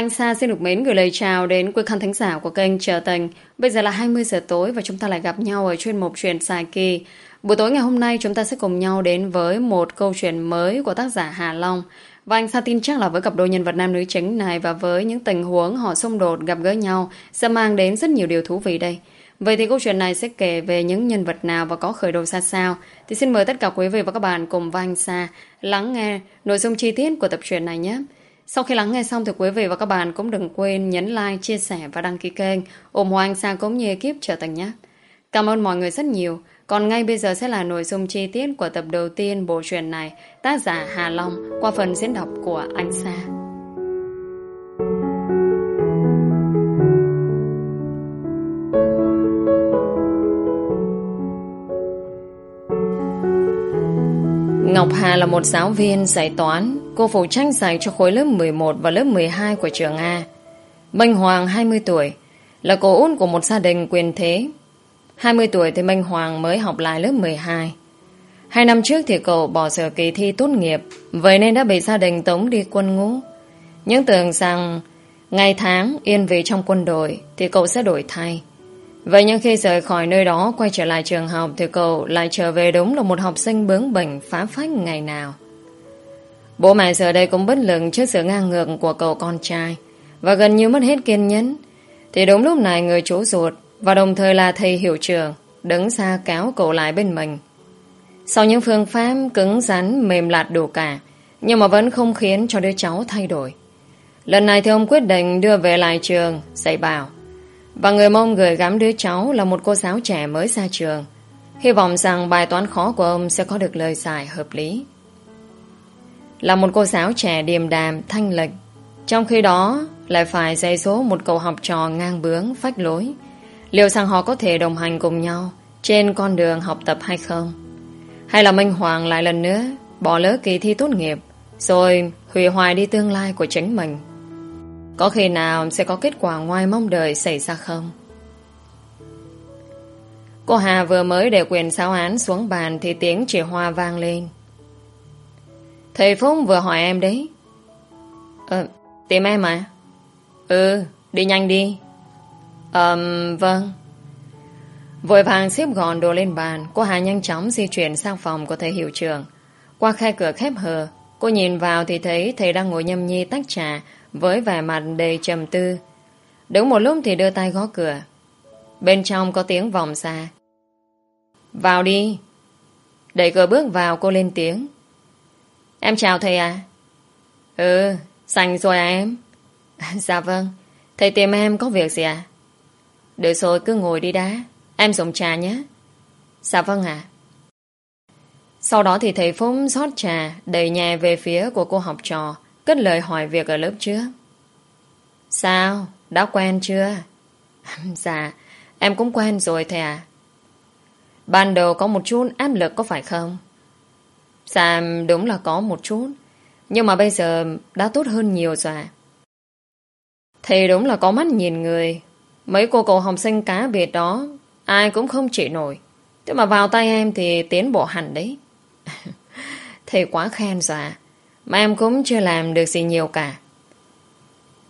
Anh Sa xin được mến gửi lời chào đến quý khán thính giả của kênh Chờ Tình. Bây giờ là 20 giờ tối và chúng ta lại gặp nhau ở chuyên mục truyền xài kỳ. Buổi tối ngày hôm nay chúng ta sẽ cùng nhau đến với một câu chuyện mới của tác giả Hà Long. Và anh Sa tin chắc là với cặp đôi nhân vật nam nữ chính này và với những tình huống họ xung đột gặp gỡ nhau sẽ mang đến rất nhiều điều thú vị đây. Vậy thì câu chuyện này sẽ kể về những nhân vật nào và có khởi đầu ra sao? Thì xin mời tất cả quý vị và các bạn cùng với anh Sa lắng nghe nội dung chi tiết của tập truyện này nhé. Sau khi lắng nghe xong thì quý vị và các bạn cũng đừng quên nhấn like, chia sẻ và đăng ký kênh ủng hộ anh Sang cũng như ekip trở thành nhé. Cảm ơn mọi người rất nhiều. Còn ngay bây giờ sẽ là nội dung chi tiết của tập đầu tiên bộ truyện này tác giả Hà Long qua phần diễn đọc của anh Sa. Ngọc Hà là một giáo viên dạy toán. Cô phụ trách dạy cho khối lớp 11 và lớp 12 của trường A. Minh Hoàng 20 tuổi, là cô út của một gia đình quyền thế. 20 tuổi thì Minh Hoàng mới học lại lớp 12. Hai năm trước thì cậu bỏ sở kỳ thi tốt nghiệp, vậy nên đã bị gia đình tống đi quân ngũ. Nhưng tưởng rằng ngày tháng yên vị trong quân đội thì cậu sẽ đổi thay. Vậy nhưng khi rời khỏi nơi đó quay trở lại trường học thì cậu lại trở về đúng là một học sinh bướng bỉnh phá phách ngày nào. Bố mẹ giờ đây cũng bất lực trước sự ngang ngược của cậu con trai, và gần như mất hết kiên nhẫn. Thì đúng lúc này người chú ruột, và đồng thời là thầy hiệu trưởng, đứng xa kéo cậu lại bên mình. Sau những phương pháp cứng rắn, mềm lạt đủ cả, nhưng mà vẫn không khiến cho đứa cháu thay đổi. Lần này thì ông quyết định đưa về lại trường, dạy bảo và người mong gửi gắm đứa cháu là một cô giáo trẻ mới ra trường. Hy vọng rằng bài toán khó của ông sẽ có được lời giải hợp lý. Là một cô giáo trẻ điềm đàm, thanh lịch. Trong khi đó, lại phải dạy số một cậu học trò ngang bướng, phách lối. Liệu rằng họ có thể đồng hành cùng nhau trên con đường học tập hay không? Hay là Minh Hoàng lại lần nữa bỏ lỡ kỳ thi tốt nghiệp rồi hủy hoại đi tương lai của chính mình? Có khi nào sẽ có kết quả ngoài mong đợi xảy ra không? Cô Hà vừa mới để quyền giáo án xuống bàn thì tiếng chỉ hoa vang lên. Thầy Phúc vừa hỏi em đấy. Ờ, tìm em à? Ừ, đi nhanh đi. Ờm, vâng. Vội vàng xếp gọn đồ lên bàn, cô Hà nhanh chóng di chuyển sang phòng của thầy hiệu trưởng. Qua khe cửa khép hờ, cô nhìn vào thì thấy thầy đang ngồi nhâm nhi tách trà với vẻ mặt đầy trầm tư. Đứng một lúc thì đưa tay gõ cửa. Bên trong có tiếng vòng xa. Vào đi. Đẩy cửa bước vào cô lên tiếng. Em chào thầy à? Ừ, sành rồi à em? dạ vâng. Thầy tìm em có việc gì à? Được rồi cứ ngồi đi đã. Em dùng trà nhé. Dạ vâng ạ. Sau đó thì thầy Phúc rót trà đầy nhẹ về phía của cô học trò cất lời hỏi việc ở lớp trước. Sao? Đã quen chưa? dạ, em cũng quen rồi thầy à. Ban đầu có một chút áp lực có phải không? Dạ, đúng là có một chút. Nhưng mà bây giờ đã tốt hơn nhiều rồi Thì Thầy đúng là có mắt nhìn người. Mấy cô cậu học sinh cá biệt đó, ai cũng không chỉ nổi. Thế mà vào tay em thì tiến bộ hẳn đấy. thầy quá khen rồi. Mà em cũng chưa làm được gì nhiều cả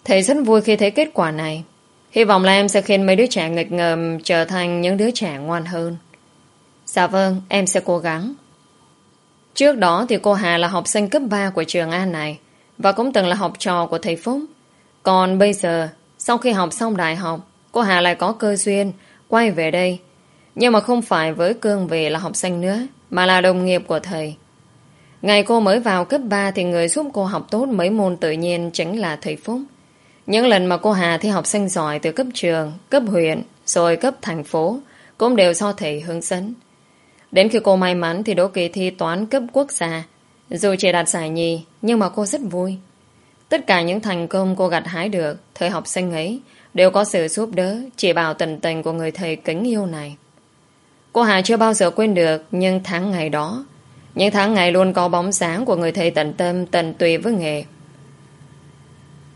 Thầy rất vui khi thấy kết quả này Hy vọng là em sẽ khiến mấy đứa trẻ nghịch ngợm Trở thành những đứa trẻ ngoan hơn Dạ vâng Em sẽ cố gắng Trước đó thì cô Hà là học sinh cấp 3 Của trường An này Và cũng từng là học trò của thầy Phúc Còn bây giờ Sau khi học xong đại học Cô Hà lại có cơ duyên Quay về đây Nhưng mà không phải với cương vị là học sinh nữa Mà là đồng nghiệp của thầy Ngày cô mới vào cấp 3 thì người giúp cô học tốt mấy môn tự nhiên chính là thầy Phúc. Những lần mà cô Hà thi học sinh giỏi từ cấp trường, cấp huyện, rồi cấp thành phố, cũng đều do thầy hướng dẫn. Đến khi cô may mắn thì đỗ kỳ thi toán cấp quốc gia. Dù chỉ đạt giải nhì, nhưng mà cô rất vui. Tất cả những thành công cô gặt hái được, thời học sinh ấy, đều có sự giúp đỡ, chỉ bảo tận tình của người thầy kính yêu này. Cô Hà chưa bao giờ quên được, nhưng tháng ngày đó, những tháng ngày luôn có bóng sáng của người thầy tận tâm, tận tùy với nghề.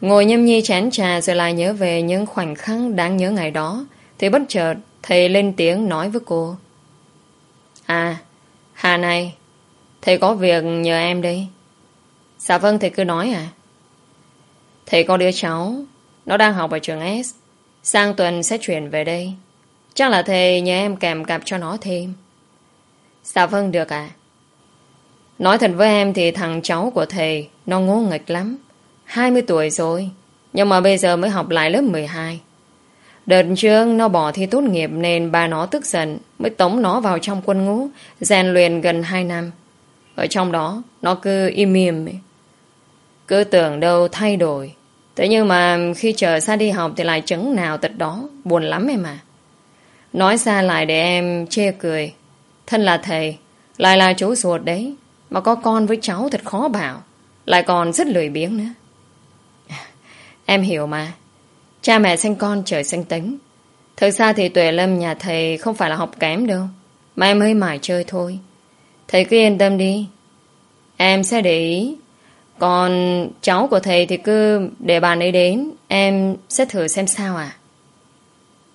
Ngồi nhâm nhi chén trà rồi lại nhớ về những khoảnh khắc đáng nhớ ngày đó, thì bất chợt thầy lên tiếng nói với cô. À, Hà này, thầy có việc nhờ em đi Dạ vâng, thầy cứ nói à. Thầy có đứa cháu Nó đang học ở trường S. Sang tuần sẽ chuyển về đây. Chắc là thầy nhờ em kèm cặp cho nó thêm. Dạ vâng được à Nói thật với em thì thằng cháu của thầy Nó ngố nghịch lắm. 20 tuổi rồi Nhưng mà bây giờ mới học lại lớp 12 Đợt trước nó bỏ thi tốt nghiệp Nên ba nó tức giận. Mới tống nó vào trong quân ngũ, rèn luyện gần 2 năm. Ở trong đó, Nó cứ im im. Cứ tưởng đâu thay đổi. Thế nhưng mà khi trở ra đi học Thì lại chứng nào tật đó, Buồn lắm em à Nói ra lại để em chê cười. Thân là thầy, Lại là chú ruột đấy. Mà có con với cháu thật khó bảo. Lại còn rất lười biếng nữa. Em hiểu mà. Cha mẹ sinh con trời sinh tính Thực ra thì Tuệ Lâm nhà thầy Không phải là học kém đâu. Mà em hơi mải chơi thôi. Thầy cứ yên tâm đi. Em sẽ để ý. Còn cháu của thầy thì cứ để bạn ấy đến. Em sẽ thử xem sao à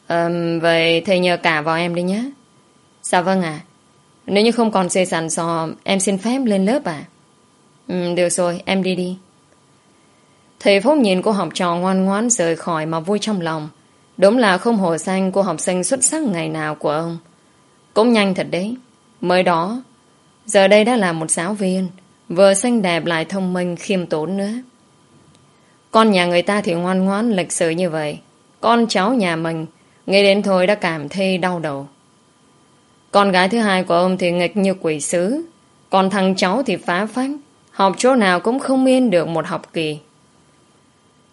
um, Vậy thầy nhờ cả vào em đi nhé. Dạ vâng ạ. Nếu như không còn dây sẵn sò Em xin phép lên lớp à ừ, Được rồi em đi đi. Thầy Phúc nhìn cô học trò ngoan ngoãn rời khỏi mà vui trong lòng. Đúng là không hồ xanh cô học sinh xuất sắc ngày nào của ông. Cũng nhanh thật đấy. Mới đó, giờ đây đã là một giáo viên, vừa xinh đẹp lại thông minh khiêm tốn nữa. Con nhà người ta thì ngoan ngoãn lịch sự như vậy. Con cháu nhà mình, nghe đến thôi đã cảm thấy đau đầu. Con gái thứ hai của ông thì nghịch như quỷ sứ. Còn thằng cháu thì phá phách, học chỗ nào cũng không yên được một học kỳ.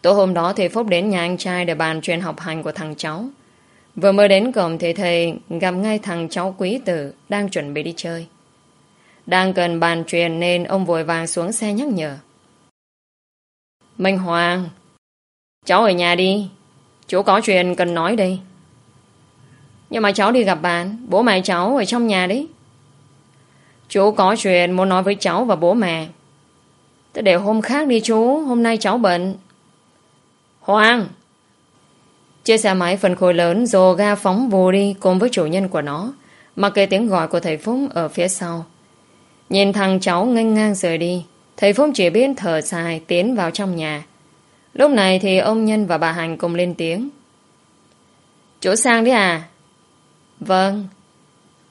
Tối hôm đó thì Phúc đến nhà anh trai để bàn chuyện học hành của thằng cháu. Vừa mới đến cổng thì thầy gặp ngay thằng cháu quý tử đang chuẩn bị đi chơi. Đang cần bàn chuyện nên ông vội vàng xuống xe nhắc nhở. Minh Hoàng, cháu ở nhà đi. Chú có chuyện cần nói đây. Nhưng mà cháu đi gặp bạn, bố mẹ cháu ở trong nhà đấy. Chú có chuyện muốn nói với cháu và bố mẹ. Thế để hôm khác đi chú, hôm nay cháu bận. Hoàng! Chiếc xe máy phần khối lớn dồ ga phóng vù đi cùng với chủ nhân của nó, mặc kệ tiếng gọi của thầy Phúc ở phía sau. Nhìn thằng cháu nghênh ngang rời đi, thầy Phúc chỉ biết thở dài tiến vào trong nhà. Lúc này thì ông Nhân và bà Hành cùng lên tiếng. Chú sang đi à? Vâng.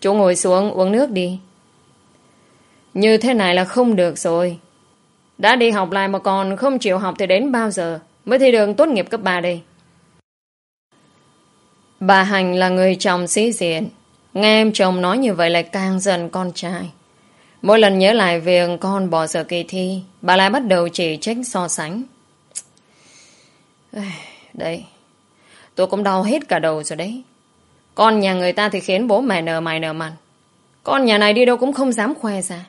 Chú ngồi xuống uống nước đi. Như thế này là không được rồi. Đã đi học lại mà còn không chịu học thì đến bao giờ? Mới thi đường tốt nghiệp cấp ba đây. Bà Hành là người chồng sĩ diện. Nghe em chồng nói như vậy lại càng dần con trai. Mỗi lần nhớ lại việc con bỏ giờ kỳ thi, Bà lại bắt đầu chỉ trích so sánh. Đấy Tôi cũng đau hết cả đầu rồi đấy. Con nhà người ta thì khiến bố mẹ nở mày nở mặt. Con nhà này đi đâu cũng không dám khoe ra.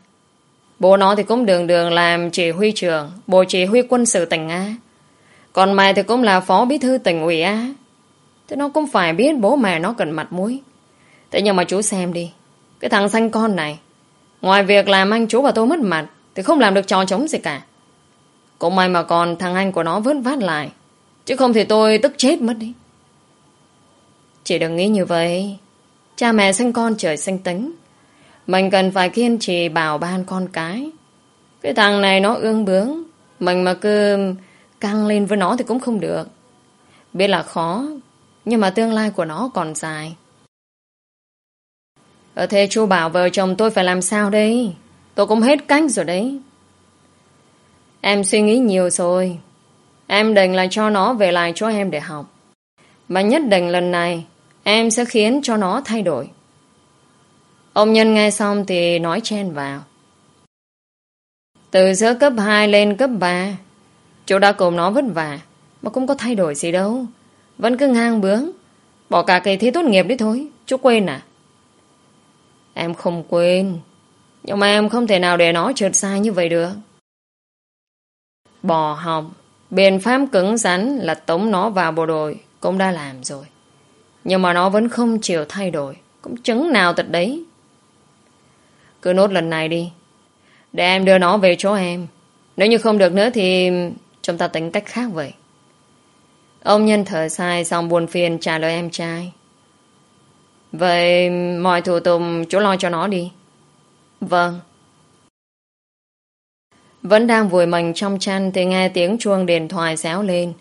Bố nó thì cũng đường đường làm chỉ huy trưởng Bộ chỉ huy quân sự tỉnh Nga còn mẹ thì cũng là phó bí thư tỉnh ủy á. Thế nó cũng phải biết bố mẹ nó cần mặt mũi. Thế nhưng mà chú xem đi. Cái thằng xanh con này. Ngoài việc làm anh chú và tôi mất mặt. Thì không làm được trò chống gì cả. Cũng may mà còn thằng anh của nó vớt vát lại. Chứ không thì tôi tức chết mất đi. Chị đừng nghĩ như vậy. Cha mẹ sinh con trời sinh tính. Mình cần phải kiên trì bảo ban con cái. Cái thằng này nó ương bướng. Mình mà cứ Căng lên với nó thì cũng không được. Biết là khó, nhưng mà tương lai của nó còn dài. Ở thế chú bảo vợ chồng tôi phải làm sao đây? Tôi cũng hết cách rồi đấy. Em suy nghĩ nhiều rồi. Em định là cho nó về lại cho em để học. Mà nhất định lần này em sẽ khiến cho nó thay đổi. Ông Nhân nghe xong thì nói chen vào. Từ giữa cấp 2 lên cấp 3 Chú đã cùng nó vất vả, Mà cũng có thay đổi gì đâu. Vẫn cứ ngang bướng, Bỏ cả kỳ thi tốt nghiệp đi thôi, Chú quên à? Em không quên, Nhưng mà em không thể nào để nó trượt sai như vậy được. Bỏ học, Biện pháp cứng rắn là tống nó vào bộ đội, Cũng đã làm rồi. Nhưng mà nó vẫn không chịu thay đổi, Cũng chứng nào tật đấy. Cứ nốt lần này đi, Để em đưa nó về chỗ em. Nếu như không được nữa thì Chúng ta tính cách khác vậy. Ông nhân thở dài xong buồn phiền trả lời em trai. Vậy mọi thủ tục, chú lo cho nó đi. Vâng. Vẫn đang vùi mình trong chăn Thì nghe tiếng chuông điện thoại xéo lên,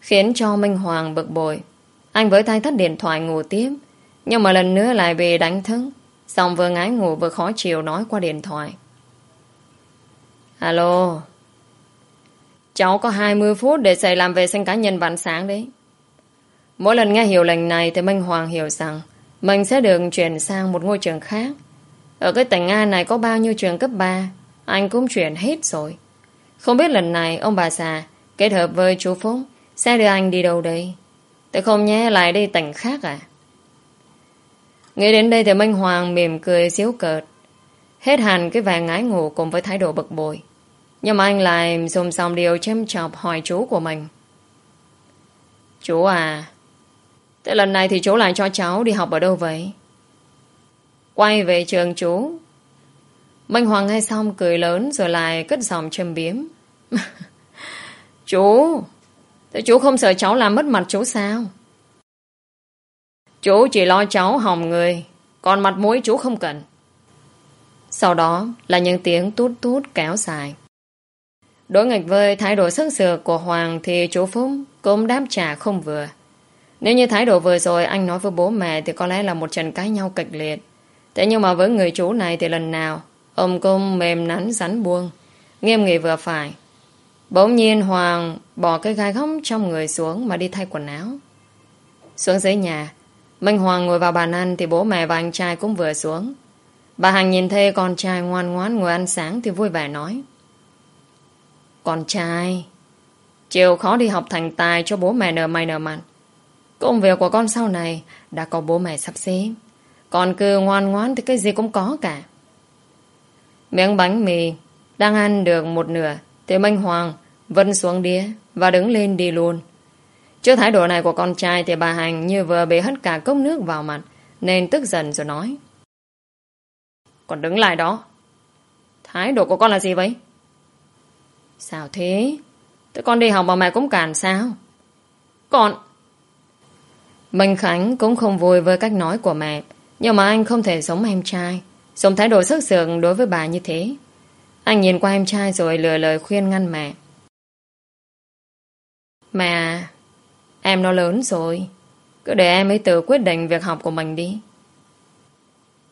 Khiến cho Minh Hoàng bực bội Anh với tay thắt điện thoại ngủ tiếp, Nhưng mà lần nữa lại bị đánh thức Xong vừa ngái ngủ vừa khó chịu Nói qua điện thoại Alo Cháu có 20 phút để xảy làm vệ sinh cá nhân vạn sáng đấy. Mỗi lần nghe hiệu lệnh này Thì Minh Hoàng hiểu rằng Mình sẽ được chuyển sang một ngôi trường khác. Ở cái tỉnh A này có bao nhiêu trường cấp 3 Anh cũng chuyển hết rồi. Không biết lần này ông bà già Kết hợp với chú Phúc Sẽ đưa anh đi đâu đây? Tôi không nhé lại đi tỉnh khác à? Nghĩ đến đây thì Minh Hoàng mỉm cười xíu cợt. Hết hẳn cái vẻ ngái ngủ cùng với thái độ bực bội. Nhưng mà anh lại dùng xong điều châm chọc hỏi chú của mình. Chú à Thế lần này thì chú lại cho cháu đi học ở đâu vậy? Quay về trường chú. Minh Hoàng nghe xong cười lớn Rồi lại cất giọng châm biếm. Chú, Thế chú không sợ cháu làm mất mặt chú sao? Chú chỉ lo cháu hỏng người, Còn mặt mũi chú không cần. Sau đó là những tiếng tút tút kéo dài. Đối nghịch với thái độ sức sửa của Hoàng Thì chú Phúc cũng đáp trả không vừa Nếu như thái độ vừa rồi Anh nói với bố mẹ Thì có lẽ là một trận cãi nhau kịch liệt Thế nhưng mà với người chú này thì lần nào Ông cũng mềm nắn rắn buông Nghiêm nghị vừa phải Bỗng nhiên Hoàng bỏ cái gai góc trong người xuống mà đi thay quần áo. Xuống dưới nhà, Minh Hoàng ngồi vào bàn ăn thì bố mẹ và anh trai cũng vừa xuống. Bà Hằng nhìn thấy con trai ngoan ngoãn ngồi ăn sáng thì vui vẻ nói. Con trai, chiều khó đi học thành tài cho bố mẹ nở mày nở mặt. Công việc của con sau này đã có bố mẹ sắp xếp. Còn cứ ngoan ngoãn thì cái gì cũng có cả. Miếng bánh mì đang ăn được một nửa thì Minh Hoàng vân xuống đĩa và đứng lên đi luôn. Trước thái độ này của con trai thì bà Hành như vừa bị hất cả cốc nước vào mặt nên tức giận rồi nói. Còn đứng lại đó. Thái độ của con là gì vậy? Sao thế? Thế con đi học mà mẹ cũng cản sao? Con... Minh Khánh cũng không vui với cách nói của mẹ, nhưng mà anh không thể sống em trai Dùng thái độ sức sượng đối với bà như thế. Anh nhìn qua em trai rồi lừa lời khuyên ngăn mẹ. Mẹ, Em nó lớn rồi, Cứ để em ấy tự quyết định việc học của mình đi.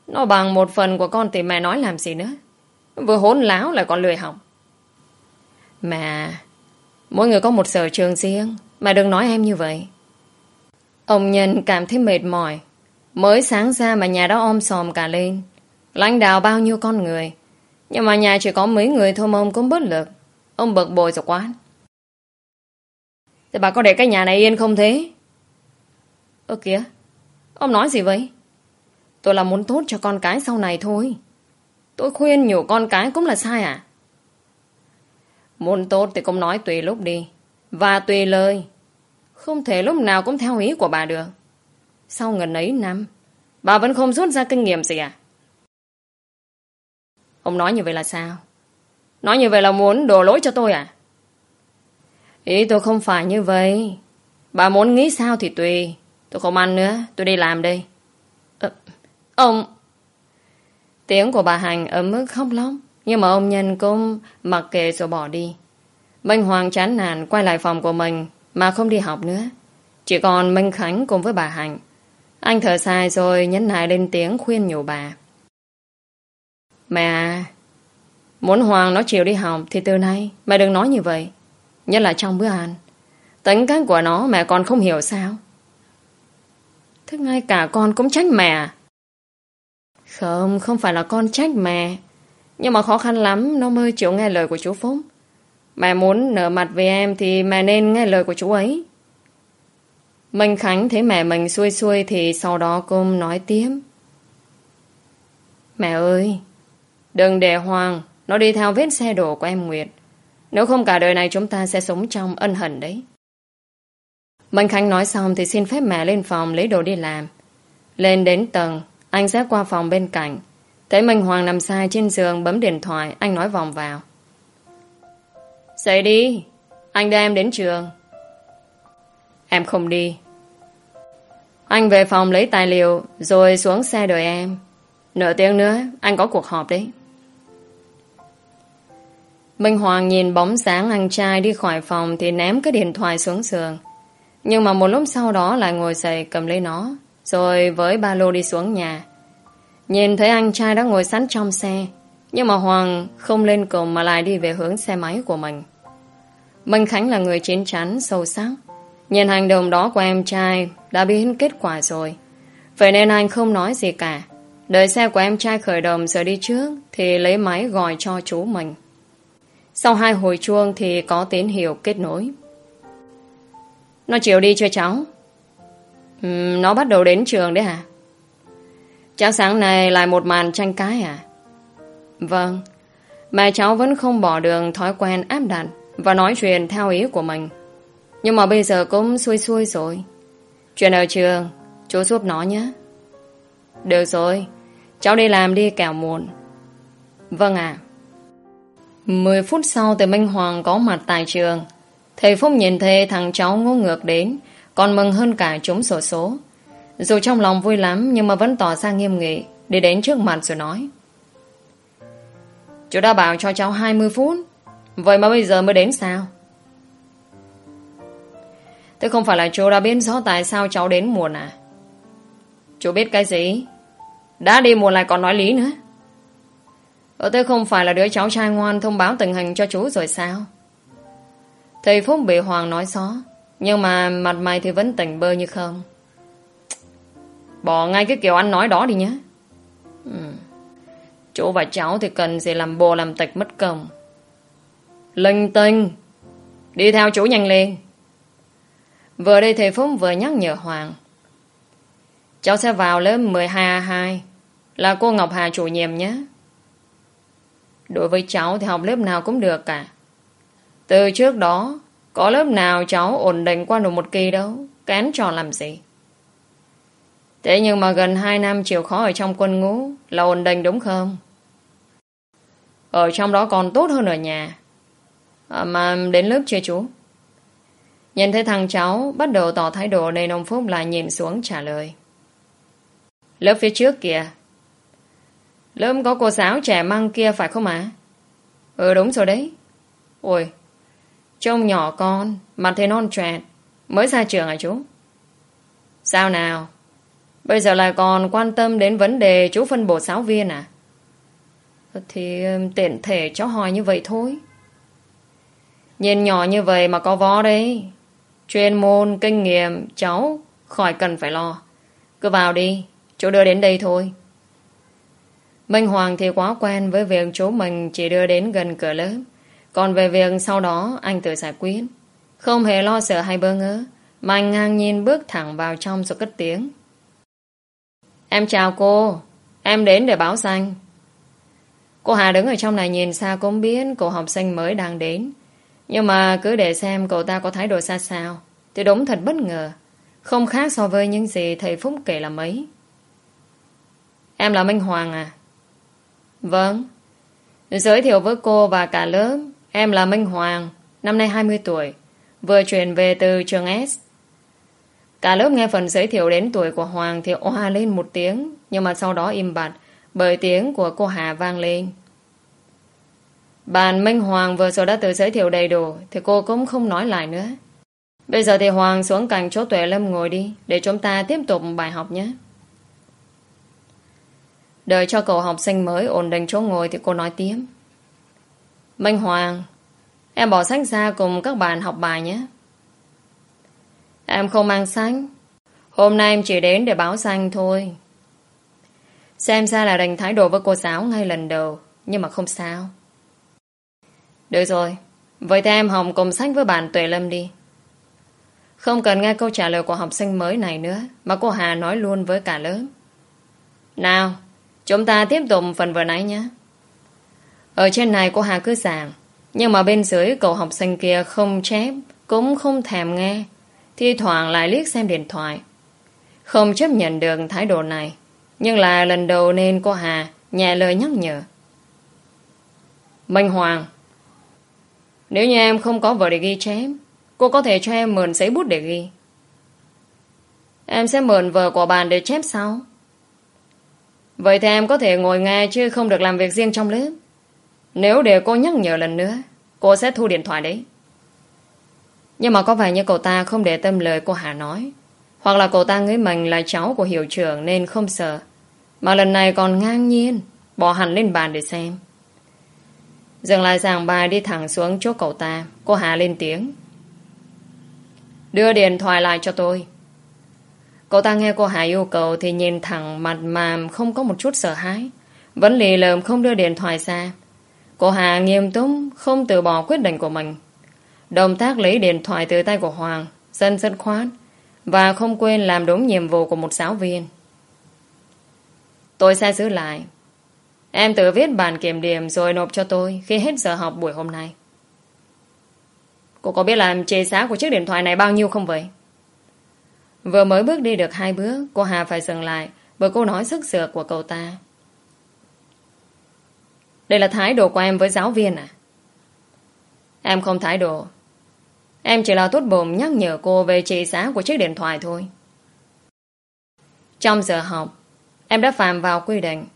Nó bằng một phần của con thì mẹ nói làm gì nữa? Vừa hỗn láo lại còn lười học mà, Mỗi người có một sở trường riêng, mà đừng nói em như vậy. Ông Nhân cảm thấy mệt mỏi, Mới sáng ra mà nhà đó om sòm cả lên. Lãnh đạo bao nhiêu con người, Nhưng mà nhà chỉ có mấy người thôi mà ông cũng bất lực. Ông bực bội rồi quá Thế bà có để cái nhà này yên không thế? Ơ kìa, Ông nói gì vậy? Tôi là muốn tốt cho con cái sau này thôi. Tôi khuyên nhủ con cái cũng là sai à? Muốn tốt thì cũng nói tùy lúc đi Và tùy lời Không thể lúc nào cũng theo ý của bà được Sau gần ấy năm Bà vẫn không rút ra kinh nghiệm gì à Ông nói như vậy là sao Nói như vậy là muốn đổ lỗi cho tôi à Ý tôi không phải như vậy. Bà muốn nghĩ sao thì tùy. Tôi không ăn nữa. Tôi đi làm đây. Ờ, ông... Tiếng của bà Hành ở mức khóc lóc. Nhưng mà ông Nhân cũng mặc kệ rồi bỏ đi. Minh Hoàng chán nản quay lại phòng của mình mà không đi học nữa. Chỉ còn Minh Khánh cùng với bà Hạnh. Anh thở dài rồi nhấn lại lên tiếng khuyên nhủ bà. Mẹ à, muốn Hoàng nó chịu đi học thì từ nay mẹ đừng nói như vậy. Nhất là trong bữa ăn Tính cách của nó mẹ còn không hiểu sao Thế ngay cả con cũng trách mẹ? Không, không phải là con trách mẹ nhưng mà khó khăn lắm Nó mới chịu nghe lời của chú Phúc Mẹ muốn nở mặt với em Thì mẹ nên nghe lời của chú ấy Minh Khánh thấy mẹ mình xuôi xuôi Thì sau đó cô nói tiếp Mẹ ơi Đừng để Hoàng Nó đi theo vết xe đổ của em Nguyệt nếu không cả đời này chúng ta sẽ sống trong ân hận đấy. Minh Khánh nói xong thì xin phép mẹ lên phòng lấy đồ đi làm. Lên đến tầng, anh sẽ qua phòng bên cạnh. Thấy Minh Hoàng nằm sai trên giường bấm điện thoại, anh nói vòng vào. Dậy đi, anh đưa em đến trường. Em không đi. Anh về phòng lấy tài liệu rồi xuống xe đợi em. Nửa tiếng nữa, anh có cuộc họp đấy. Minh Hoàng nhìn bóng sáng anh trai đi khỏi phòng thì ném cái điện thoại xuống giường. Nhưng mà một lúc sau đó lại ngồi dậy cầm lấy nó, rồi với ba lô đi xuống nhà. Nhìn thấy anh trai đã ngồi sẵn trong xe, nhưng mà Hoàng không lên cùng mà lại đi về hướng xe máy của mình. Minh Khánh là người chiến chắn, sâu sắc. Nhìn hành động đó của em trai đã biến kết quả rồi. Vậy nên anh không nói gì cả. Đợi xe của em trai khởi động rồi đi trước thì lấy máy gọi cho chú mình. Sau hai hồi chuông thì có tín hiệu kết nối. Nó chiều đi chưa cháu? ừ, nó bắt đầu đến trường đấy hả? Cháu sáng nay lại một màn tranh cái à? Vâng. mẹ cháu vẫn không bỏ đường thói quen áp đặt và nói chuyện theo ý của mình. Nhưng mà bây giờ cũng xuôi xuôi rồi. Chuyện ở trường, chú giúp nó nhé. Được rồi, cháu đi làm đi kẻo muộn. Vâng ạ. À. 10 phút sau thì Minh Hoàng có mặt tại trường. Thầy Phúc nhìn thấy thằng cháu ngô ngược đến, còn mừng hơn cả chúng sổ số. Dù trong lòng vui lắm nhưng mà vẫn tỏ ra nghiêm nghị, để đến trước mặt rồi nói. Chú đã bảo cho cháu 20 phút, vậy mà bây giờ mới đến sao? Thế không phải là chú đã biết rõ tại sao cháu đến muộn à? Chú biết cái gì? Đã đi muộn lại còn nói lý nữa. Ở thế không phải là đứa cháu trai ngoan thông báo tình hình cho chú rồi sao? Thầy Phúc bị Hoàng nói xó. Nhưng mà mặt mày thì vẫn tỉnh bơ như không. Bỏ ngay cái kiểu ăn nói đó đi nhé. Ừ. Chú và cháu thì cần gì làm bồ làm tịch mất công. Linh tinh. Đi theo chú nhanh lên. Vừa đây thầy Phúc vừa nhắc nhở Hoàng. Cháu sẽ vào lớp 12A2 là cô Ngọc Hà chủ nhiệm nhé. Đối với cháu thì học lớp nào cũng được cả. Từ trước đó, có lớp nào cháu ổn định qua được một kỳ đâu. Kén trò làm gì. Thế nhưng mà gần 2 năm chịu khó ở trong quân ngũ là ổn định đúng không? Ở trong đó còn tốt hơn ở nhà. À, mà đến lớp chưa chú? Nhìn thấy thằng cháu bắt đầu tỏ thái độ nên ông Phúc lại nhìn xuống trả lời. Lớp phía trước kìa. Lớp có cô giáo trẻ măng kia phải không ạ? Ừ đúng rồi đấy. Ôi, trông nhỏ con, mặt thấy non trẹt, mới ra trường à chú? Sao nào? Bây giờ lại còn quan tâm đến vấn đề chú phân bổ giáo viên à? Thì tiện thể cháu hỏi như vậy thôi. Nhìn nhỏ như vậy mà có vó đấy. Chuyên môn, kinh nghiệm, cháu khỏi cần phải lo. Cứ vào đi, chú đưa đến đây thôi. Minh Hoàng thì quá quen với việc chú mình chỉ đưa đến gần cửa lớp. Còn về việc sau đó anh tự giải quyết. Không hề lo sợ hay bơ ngỡ, mà anh ngang nhiên bước thẳng vào trong rồi cất tiếng. Em chào cô, em đến để báo danh. Cô Hà đứng ở trong này nhìn xa cũng biết cô học sinh mới đang đến. Nhưng mà cứ để xem cậu ta có thái độ xa sao, thì đúng thật bất ngờ. Không khác so với những gì thầy Phúc kể là mấy. Em là Minh Hoàng à? Vâng. Giới thiệu với cô và cả lớp, em là Minh Hoàng, năm nay 20 tuổi, vừa chuyển về từ trường S. Cả lớp nghe phần giới thiệu đến tuổi của Hoàng thì oa lên một tiếng, nhưng mà sau đó im bặt, bởi tiếng của cô Hà vang lên. Bạn Minh Hoàng vừa rồi đã tự giới thiệu đầy đủ, thì cô cũng không nói lại nữa. Bây giờ thì Hoàng xuống cạnh chỗ Tuệ Lâm ngồi đi, để chúng ta tiếp tục bài học nhé. Đợi cho cậu học sinh mới ổn định chỗ ngồi thì cô nói tiếp. Minh Hoàng, em bỏ sách ra cùng các bạn học bài nhé. Em không mang sách. Hôm nay em chỉ đến để báo danh thôi. Xem ra là đành thái độ với cô giáo ngay lần đầu, nhưng mà không sao. Được rồi, vậy thì em hồng cùng sách với bạn Tuệ Lâm đi. Không cần nghe câu trả lời của học sinh mới này nữa, mà cô Hà nói luôn với cả lớp. Nào, Chúng ta tiếp tục phần vừa nãy nhé. Ở trên này cô Hà cứ giảng, nhưng mà bên dưới cậu học sinh kia không chép, cũng không thèm nghe. Thi thoảng lại liếc xem điện thoại. Không chấp nhận được thái độ này, nhưng là lần đầu nên cô Hà nhẹ lời nhắc nhở. Minh Hoàng Nếu như em không có vợ để ghi chép, cô có thể cho em mượn giấy bút để ghi. Em sẽ mượn vợ của bạn để chép sau. Vậy thì em có thể ngồi nghe chứ không được làm việc riêng trong lớp. Nếu để cô nhắc nhở lần nữa, Cô sẽ thu điện thoại đấy nhưng mà có vẻ như cậu ta không để tâm lời cô Hà nói. Hoặc là cậu ta nghĩ mình là cháu của hiệu trưởng Nên không sợ. Mà lần này còn ngang nhiên, Bỏ hẳn lên bàn để xem. Dừng lại giảng bài đi thẳng xuống chỗ cậu ta, Cô Hà lên tiếng. Đưa điện thoại lại cho tôi. Cậu ta nghe cô Hà yêu cầu Thì nhìn thẳng mặt màm không có một chút sợ hãi. Vẫn lì lợm không đưa điện thoại ra. Cô Hà nghiêm túc, Không từ bỏ quyết định của mình. Động tác lấy điện thoại từ tay của Hoàng, Dân dân khoát, Và không quên làm đúng nhiệm vụ của một giáo viên. Tôi sẽ giữ lại. Em tự viết bản kiểm điểm Rồi nộp cho tôi khi hết giờ học buổi hôm nay. Cô có biết làm chê giá của chiếc điện thoại này bao nhiêu không vậy? Vừa mới bước đi được hai bước, Cô Hà phải dừng lại Bởi cô nói sức sửa của cậu ta. Đây là thái độ của em với giáo viên à? Em không thái độ. Em chỉ là tốt bụng nhắc nhở cô Về trị giá của chiếc điện thoại thôi. Trong giờ học, Em đã phạm vào quy định.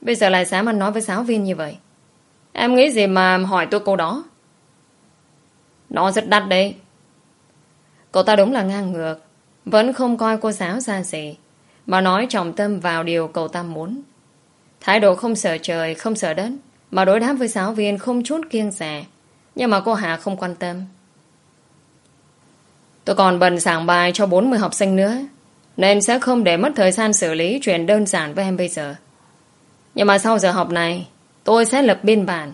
Bây giờ lại dám ăn nói với giáo viên như vậy. Em nghĩ gì mà hỏi tôi câu đó? Nó rất đắt đấy. Cậu ta đúng là ngang ngược. Vẫn không coi cô giáo ra gì, Mà nói trọng tâm vào điều cậu ta muốn. Thái độ không sợ trời, Không sợ đất, Mà đối đáp với giáo viên không chút kiêng rẻ. Nhưng mà cô Hà không quan tâm. Tôi còn bận giảng bài cho 40 học sinh nữa, Nên sẽ không để mất thời gian xử lý Chuyện đơn giản với em bây giờ. Nhưng mà sau giờ học này, Tôi sẽ lập biên bản.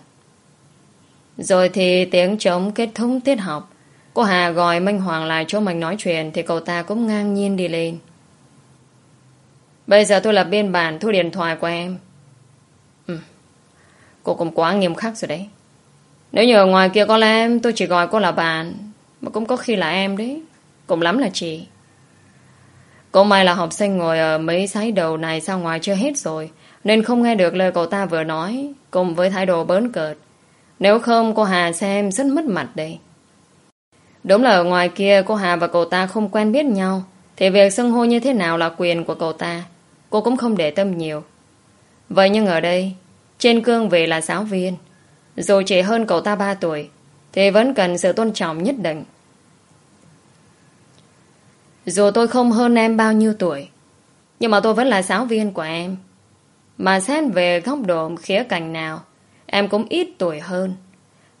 Rồi thì tiếng trống kết thúc tiết học. Cô Hà gọi Minh Hoàng lại chỗ mình nói chuyện Thì cậu ta cũng ngang nhiên đi lên. Bây giờ tôi lập biên bản thu điện thoại của em. Ừ. Cô cũng quá nghiêm khắc rồi đấy. Nếu như ở ngoài kia có lẽ tôi chỉ gọi cô là bạn. Mà cũng có khi là em đấy. Cũng lắm là chị. Cũng may là học sinh ngồi ở mấy sái đầu này ra ngoài chưa hết rồi. Nên không nghe được lời cậu ta vừa nói, Cùng với thái độ bớn cợt. Nếu không, cô Hà xem rất mất mặt đây Đúng là ở ngoài kia, cô Hà và cậu ta không quen biết nhau. Thì việc xưng hô như thế nào là quyền của cậu ta, Cô cũng không để tâm nhiều. Vậy nhưng ở đây, Trên cương vị là giáo viên. Dù chỉ hơn cậu ta 3 tuổi thì vẫn cần sự tôn trọng nhất định. Dù tôi không hơn em bao nhiêu tuổi, Nhưng mà tôi vẫn là giáo viên của em. Mà xét về góc độ khía cạnh nào, Em cũng ít tuổi hơn.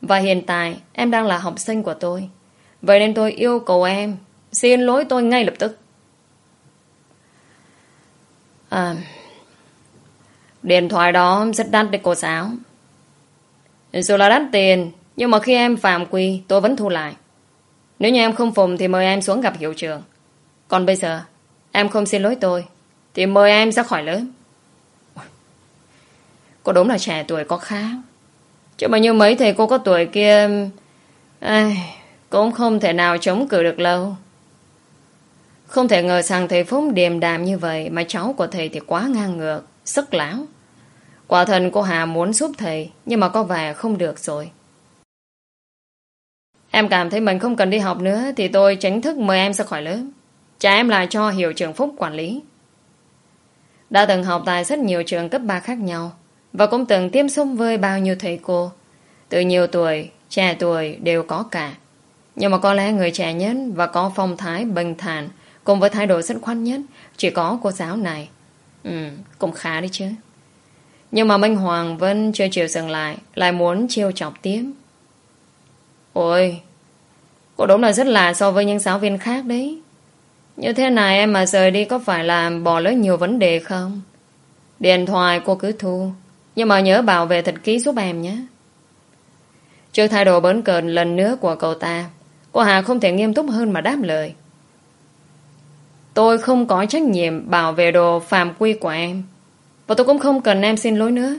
Và hiện tại em đang là học sinh của tôi. Vậy nên tôi yêu cầu em Xin lỗi tôi ngay lập tức. À Điện thoại đó rất đắt đấy cô giáo. Dù là đắt tiền nhưng mà khi em phạm quy Tôi vẫn thu lại. Nếu như em không phùng thì mời em xuống gặp hiệu trưởng. Còn bây giờ Em không xin lỗi tôi Thì mời em ra khỏi lớp. Cô đúng là trẻ tuổi có khác. Chứ mà như mấy thầy cô có tuổi kia Ai, cũng không thể nào chống cự được lâu. Không thể ngờ rằng thầy Phúc điềm đàm như vậy Mà cháu của thầy thì quá ngang ngược Sức lão. Quả thần cô Hà muốn giúp thầy Nhưng mà có vẻ không được rồi. Em cảm thấy mình không cần đi học nữa Thì tôi chính thức mời em ra khỏi lớp Trả em lại cho hiệu trưởng Phúc quản lý Đã từng học tại rất nhiều trường cấp 3 khác nhau Và cũng từng tiêm xúc với bao nhiêu thầy cô Từ nhiều tuổi, trẻ tuổi đều có cả nhưng mà có lẽ người trẻ nhất và có phong thái bình thản cùng với thái độ rất khoan nhất chỉ có cô giáo này. Ừ, cũng khá đấy chứ. Nhưng mà Minh Hoàng vẫn chưa chịu dừng lại, lại muốn chiêu chọc tiếp. Ôi, cô đúng là rất lạ so với những giáo viên khác đấy. Như thế này em mà rời đi có phải là bỏ lỡ nhiều vấn đề không? Điện thoại cô cứ thu, nhưng mà nhớ bảo vệ thật kỹ giúp em nhé. Trước thái độ bớn cợt lần nữa của cậu ta, Cô Hà không thể nghiêm túc hơn mà đáp lời. Tôi không có trách nhiệm bảo vệ đồ phạm quy của em. Và tôi cũng không cần em xin lỗi nữa.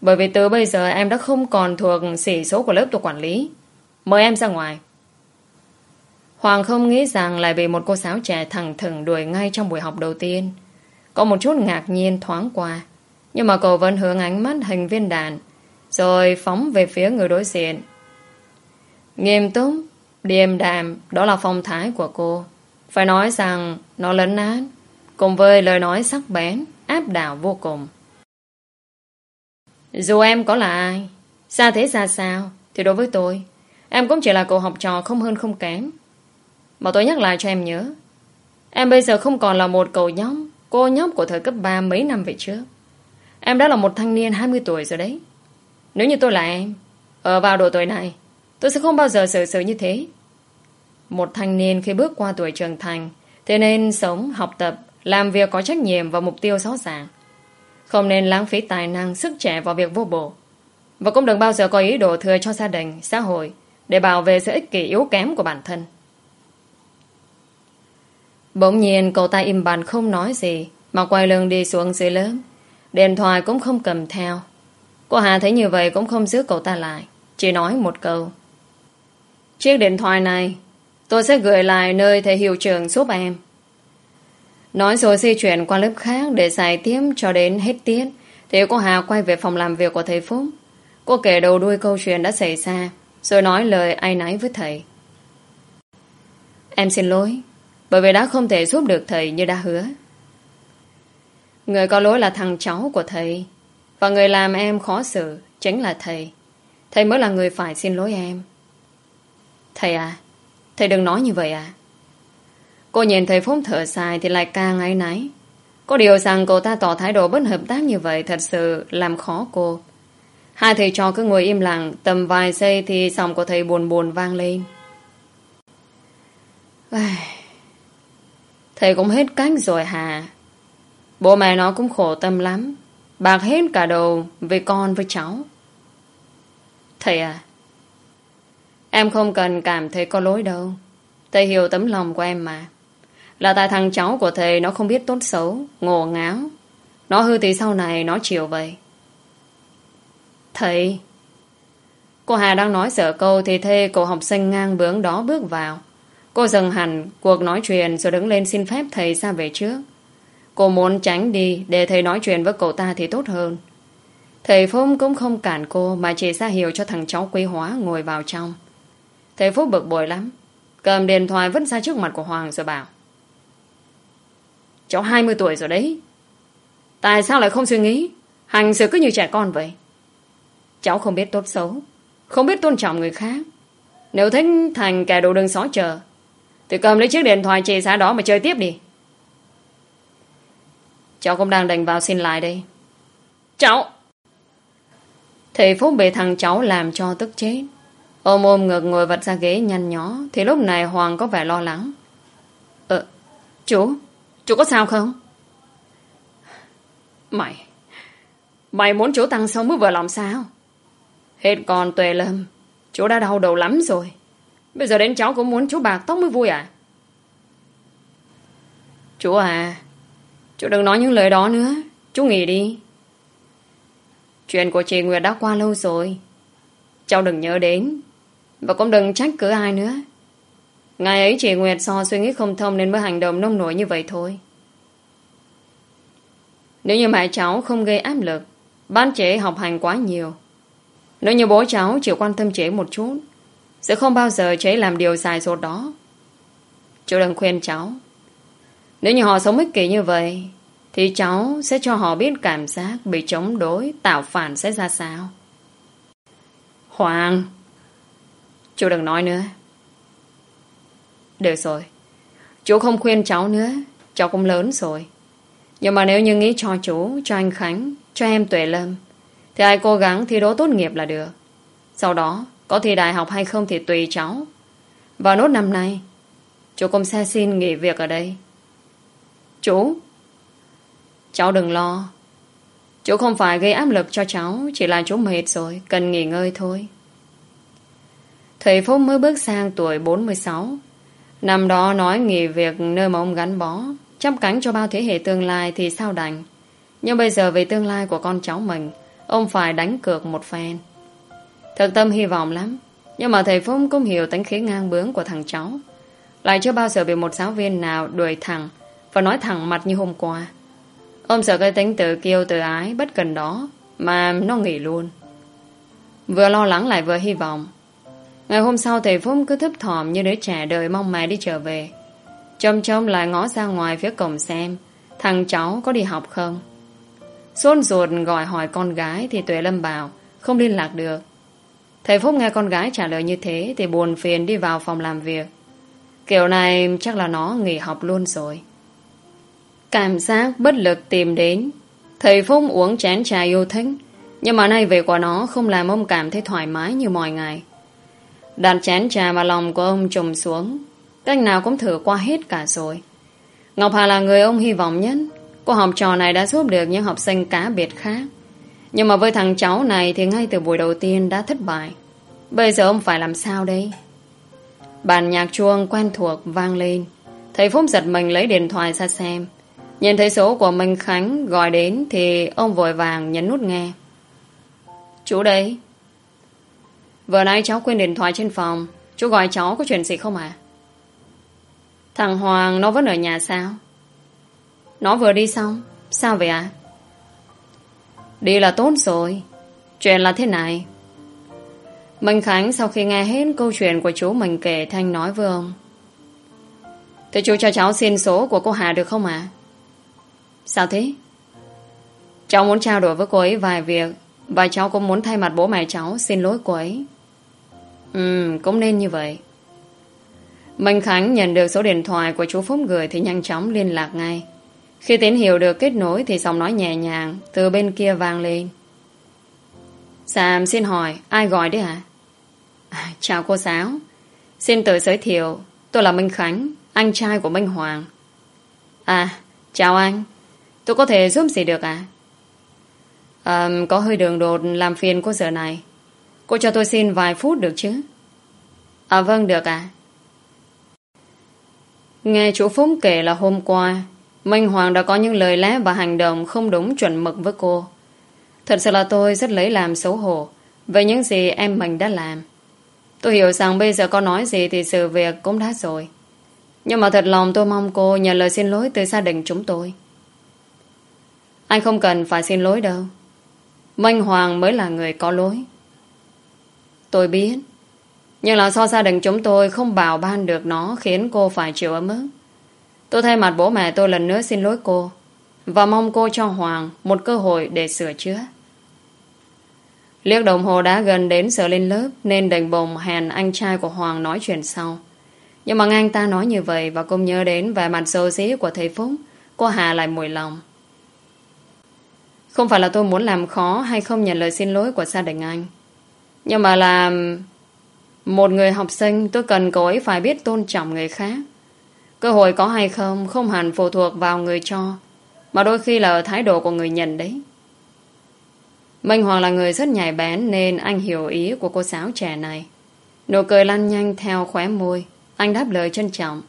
Bởi vì từ bây giờ em đã không còn thuộc sỉ số của lớp tôi quản lý. Mời em ra ngoài. Hoàng không nghĩ rằng lại bị một cô giáo trẻ thẳng thừng đuổi ngay trong buổi học đầu tiên. Có một chút ngạc nhiên thoáng qua. Nhưng mà cậu vẫn hướng ánh mắt hình viên đàn rồi phóng về phía người đối diện. Nghiêm túc Điềm đạm đó là phong thái của cô. Phải nói rằng nó lấn át, cùng với lời nói sắc bén, áp đảo vô cùng. Dù em có là ai, xa thế ra sao, thì đối với tôi, Em cũng chỉ là cậu học trò không hơn không kém. Mà tôi nhắc lại cho em nhớ. Em bây giờ không còn là một cậu nhóc, cô nhóc của thời cấp 3 mấy năm về trước. Em đã là một thanh niên 20 tuổi rồi đấy. Nếu như tôi là em, ở vào độ tuổi này, tôi sẽ không bao giờ xử sự như thế. Một thanh niên khi bước qua tuổi trưởng thành, thế nên sống, học tập, làm việc có trách nhiệm và mục tiêu rõ ràng. Không nên lãng phí tài năng, sức trẻ vào việc vô bổ. Và cũng đừng bao giờ có ý đồ thừa cho gia đình, xã hội để bảo vệ sự ích kỷ yếu kém của bản thân. Bỗng nhiên, cậu ta im bặt không nói gì, mà quay lưng đi xuống dưới lớp. Điện thoại cũng không cầm theo. Cô Hà thấy như vậy cũng không giữ cậu ta lại. Chỉ nói một câu. Chiếc điện thoại này, tôi sẽ gửi lại nơi thầy hiệu trưởng giúp em. Nói rồi di chuyển qua lớp khác để giải tiếp cho đến hết tiết. Thì cô Hà quay về phòng làm việc của thầy Phúc. Cô kể đầu đuôi câu chuyện đã xảy ra rồi nói lời ai nấy với thầy. Em xin lỗi bởi vì đã không thể giúp được thầy như đã hứa. Người có lỗi là thằng cháu của thầy và người làm em khó xử chính là thầy. Thầy mới là người phải xin lỗi em. Thầy à, thầy đừng nói như vậy à. Cô nhìn thầy Phúc thở dài thì lại càng áy náy. Có điều rằng cô ta tỏ thái độ bất hợp tác như vậy thật sự làm khó cô. Hai thầy trò cứ ngồi im lặng tầm vài giây thì giọng của thầy buồn buồn vang lên. Thầy cũng hết cách rồi hà. Bố mẹ nó cũng khổ tâm lắm. Bạc hết cả đầu vì con với cháu. Thầy à, em không cần cảm thấy có lỗi đâu. Thầy hiểu tấm lòng của em mà. Là tại thằng cháu của thầy nó không biết tốt xấu, ngộ ngáo. Nó hư thì sau này nó chịu vậy. Thầy. Cô Hà đang nói sợ câu Thì thê cậu học sinh ngang bướng đó bước vào. Cô dừng hẳn cuộc nói chuyện Rồi đứng lên xin phép thầy ra về trước. Cô muốn tránh đi, Để thầy nói chuyện với cậu ta thì tốt hơn. Thầy Phúc cũng không cản cô Mà chỉ ra hiệu cho thằng cháu quý hóa Ngồi vào trong. Thầy Phúc bực bội lắm. Cầm điện thoại vứt ra trước mặt của Hoàng rồi bảo, Cháu 20 tuổi rồi đấy. Tại sao lại không suy nghĩ? Hành xử cứ như trẻ con vậy. Cháu không biết tốt xấu, Không biết tôn trọng người khác. Nếu thấy thành kẻ đồ đường xó chờ Thì cầm lấy chiếc điện thoại chị xã đó mà chơi tiếp đi. Cháu cũng đang đành vào xin lại đây. Cháu! Thầy Phúc bị thằng cháu làm cho tức chết. Ôm ôm ngực ngồi vật ra ghế nhăn nhó, Thì lúc này Hoàng có vẻ lo lắng. Ờ Chú Chú có sao không? Mày Mày muốn chú Tăng sống mới vừa làm sao? Hết còn tuệ lâm. Chú đã đau đầu lắm rồi. Bây giờ đến cháu cũng muốn chú bạc tóc mới vui à? Chú à Chú đừng nói những lời đó nữa. Chú nghỉ đi. Chuyện của chị Nguyệt đã qua lâu rồi. Cháu đừng nhớ đến. Và cũng đừng trách cứ ai nữa. Ngày ấy chị Nguyệt so suy nghĩ không thông Nên mới hành động nông nổi như vậy thôi. Nếu như mẹ cháu không gây áp lực Ban chế học hành quá nhiều nếu như bố cháu chỉ quan tâm chế một chút, Sẽ không bao giờ chế làm điều dài dột đó. Chú đừng khuyên cháu. Nếu như họ sống ích kỷ như vậy, Thì cháu sẽ cho họ biết cảm giác Bị chống đối, Tạo phản sẽ ra sao. Hoàng! Chú đừng nói nữa. Được rồi. Chú không khuyên cháu nữa. Cháu cũng lớn rồi. Nhưng mà nếu như nghĩ cho chú, Cho anh Khánh, Cho em Tuệ Lâm thì ai cố gắng thi đỗ tốt nghiệp là được. Sau đó, Có thi đại học hay không thì tùy cháu. Vào nốt năm nay, Chú công xe xin nghỉ việc ở đây. Chú, Cháu đừng lo. Chú không phải gây áp lực cho cháu, Chỉ là chú mệt rồi, Cần nghỉ ngơi thôi. Thầy Phúc mới bước sang tuổi 46 Năm đó nói nghỉ việc Nơi mà ông gắn bó Chăm cánh cho bao thế hệ tương lai thì sao đành. Nhưng bây giờ về tương lai của con cháu mình Ông phải đánh cược một phen. Thực tâm hy vọng lắm, Nhưng mà thầy Phúc cũng hiểu tính khí ngang bướng của thằng cháu. Lại chưa bao giờ bị một giáo viên nào đuổi thẳng Và nói thẳng mặt như hôm qua. Ông sợ cái tính tự kiêu tự ái Bất cần đó Mà nó nghỉ luôn. Vừa lo lắng lại vừa hy vọng. Ngày hôm sau thầy Phúc cứ thấp thỏm Như đứa trẻ đợi mong mẹ đi trở về. Trông trông lại ngó ra ngoài phía cổng xem, Thằng cháu có đi học không? Sốt ruột gọi hỏi con gái Thì Tuệ Lâm bảo, Không liên lạc được. Thầy Phúc nghe con gái trả lời như thế Thì buồn phiền đi vào phòng làm việc. Kiểu này chắc là nó nghỉ học luôn rồi. Cảm giác bất lực tìm đến, Thầy Phúc uống chén trà yêu thích, Nhưng mà nay về của nó Không làm ông cảm thấy thoải mái như mọi ngày. Đặt chén trà vào lòng của ông trùng xuống, Cách nào cũng thử qua hết cả rồi. Ngọc Hà là người ông hy vọng nhất Cô học trò này đã giúp được những học sinh cá biệt khác. Nhưng mà với thằng cháu này Thì ngay từ buổi đầu tiên đã thất bại. Bây giờ ông phải làm sao đây? Bản nhạc chuông quen thuộc vang lên. Thầy Phúc giật mình lấy điện thoại ra xem. Nhìn thấy số của Minh Khánh gọi đến Thì ông vội vàng nhấn nút nghe. Chú đây. Vừa nãy cháu quên điện thoại trên phòng. Chú gọi cháu có chuyện gì không à Thằng Hoàng nó vẫn ở nhà sao? Nó vừa đi xong. Sao vậy ạ? Đi là tốt rồi. Chuyện là thế này. Minh Khánh sau khi nghe hết câu chuyện của chú mình kể, Thanh nói với ông. Thế chú cho cháu xin số của cô Hà được không ạ? Sao thế? Cháu muốn trao đổi với cô ấy vài việc, Và cháu cũng muốn thay mặt bố mẹ cháu Xin lỗi cô ấy. Ừ cũng nên như vậy. Minh Khánh nhận được số điện thoại của chú Phúc gửi thì nhanh chóng liên lạc ngay. Khi tín hiệu được kết nối thì giọng nói nhẹ nhàng từ bên kia vang lên. Sam xin hỏi, ai gọi đấy hả? À, chào cô giáo. Xin tự giới thiệu, tôi là Minh Khánh, anh trai của Minh Hoàng. À, chào anh. Tôi có thể giúp gì được à? à có hơi đường đột làm phiền cô giờ này. Cô cho tôi xin vài phút được chứ? À vâng, được à. Nghe chú Phúc kể là hôm qua Minh Hoàng đã có những lời lẽ và hành động không đúng chuẩn mực với cô. Thật sự là tôi rất lấy làm xấu hổ về những gì em mình đã làm. Tôi hiểu rằng bây giờ có nói gì thì sự việc cũng đã rồi. Nhưng mà thật lòng tôi mong cô nhận lời xin lỗi từ gia đình chúng tôi. Anh không cần phải xin lỗi đâu. Minh Hoàng mới là người có lỗi. Tôi biết. Nhưng là do gia đình chúng tôi không bảo ban được nó khiến cô phải chịu ấm ức. Tôi thay mặt bố mẹ tôi lần nữa xin lỗi cô và mong cô cho Hoàng một cơ hội để sửa chữa. Liếc đồng hồ đã gần đến giờ lên lớp nên đành bồng hèn anh trai của Hoàng nói chuyện sau. Nhưng mà nghe anh ta nói như vậy và cũng nhớ đến vẻ mặt xấu xí của thầy Phúc, cô Hà lại mùi lòng. Không phải là tôi muốn làm khó hay không nhận lời xin lỗi của gia đình anh. Nhưng mà là một người học sinh tôi cần cô ấy phải biết tôn trọng người khác. Cơ hội có hay không không hẳn phụ thuộc vào người cho, mà đôi khi là ở thái độ của người nhận đấy. Minh Hoàng là người rất nhạy bén nên anh hiểu ý của cô giáo trẻ này. Nụ cười lan nhanh theo khóe môi, anh đáp lời trân trọng.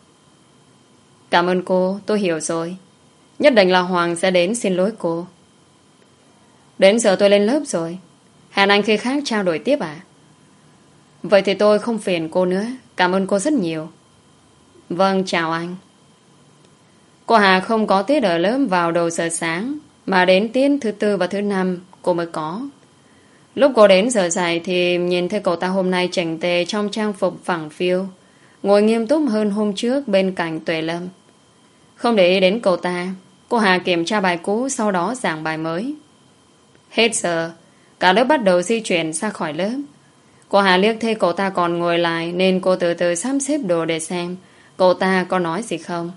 Cảm ơn cô, tôi hiểu rồi. Nhất định là Hoàng sẽ đến xin lỗi cô. Đến giờ tôi lên lớp rồi. Hẹn anh khi khác trao đổi tiếp à? Vậy thì tôi không phiền cô nữa Cảm ơn cô rất nhiều Vâng chào anh. Cô Hà không có tiết ở lớp vào đầu giờ sáng, Mà đến tiết thứ tư và thứ năm Cô mới có. Lúc cô đến giờ dạy thì nhìn thấy cậu ta hôm nay chỉnh tề trong trang phục phẳng phiêu Ngồi nghiêm túc hơn hôm trước bên cạnh Tuệ Lâm. Không để ý đến cậu ta, Cô Hà kiểm tra bài cũ sau đó giảng bài mới. Hết giờ, Cả lớp bắt đầu di chuyển ra khỏi lớp. Cô Hà liếc thấy cậu ta còn ngồi lại nên cô từ từ sắp xếp đồ để xem cô ta có nói gì không.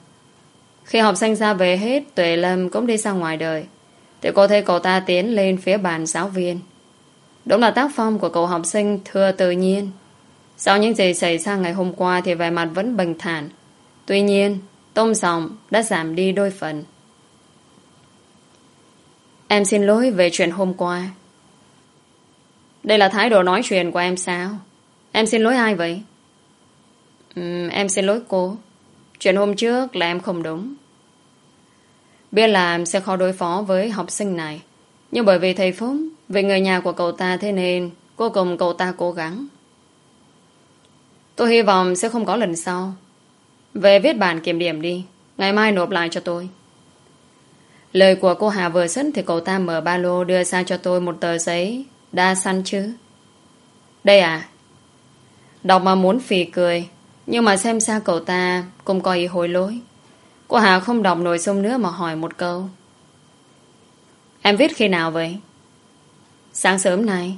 Khi học sinh ra về hết, Tuệ Lâm cũng đi ra ngoài đời. Thì cô thấy cậu ta tiến lên phía bàn giáo viên. Đúng là tác phong của cậu học sinh thưa tự nhiên. Sau những gì xảy ra ngày hôm qua thì vẻ mặt vẫn bình thản. Tuy nhiên, tôm giọng đã giảm đi đôi phần. Em xin lỗi về chuyện hôm qua. Đây là thái độ nói chuyện của em sao? Em xin lỗi ai vậy? Em xin lỗi cô. Chuyện hôm trước là em không đúng. Biết là em sẽ khó đối phó với học sinh này. Nhưng bởi vì thầy Phúc, vì người nhà của cậu ta thế nên cô cùng cậu ta cố gắng. Tôi hy vọng sẽ không có lần sau. Về viết bản kiểm điểm đi. Ngày mai nộp lại cho tôi. Lời của cô Hà vừa dứt thì cậu ta mở ba lô đưa ra cho tôi một tờ giấy Đa săn chứ Đây à Đọc mà muốn phì cười nhưng mà xem sao cậu ta Cũng có ý hối lỗi. Cô Hà không đọc nội dung nữa mà hỏi một câu. Em viết khi nào vậy? Sáng sớm này.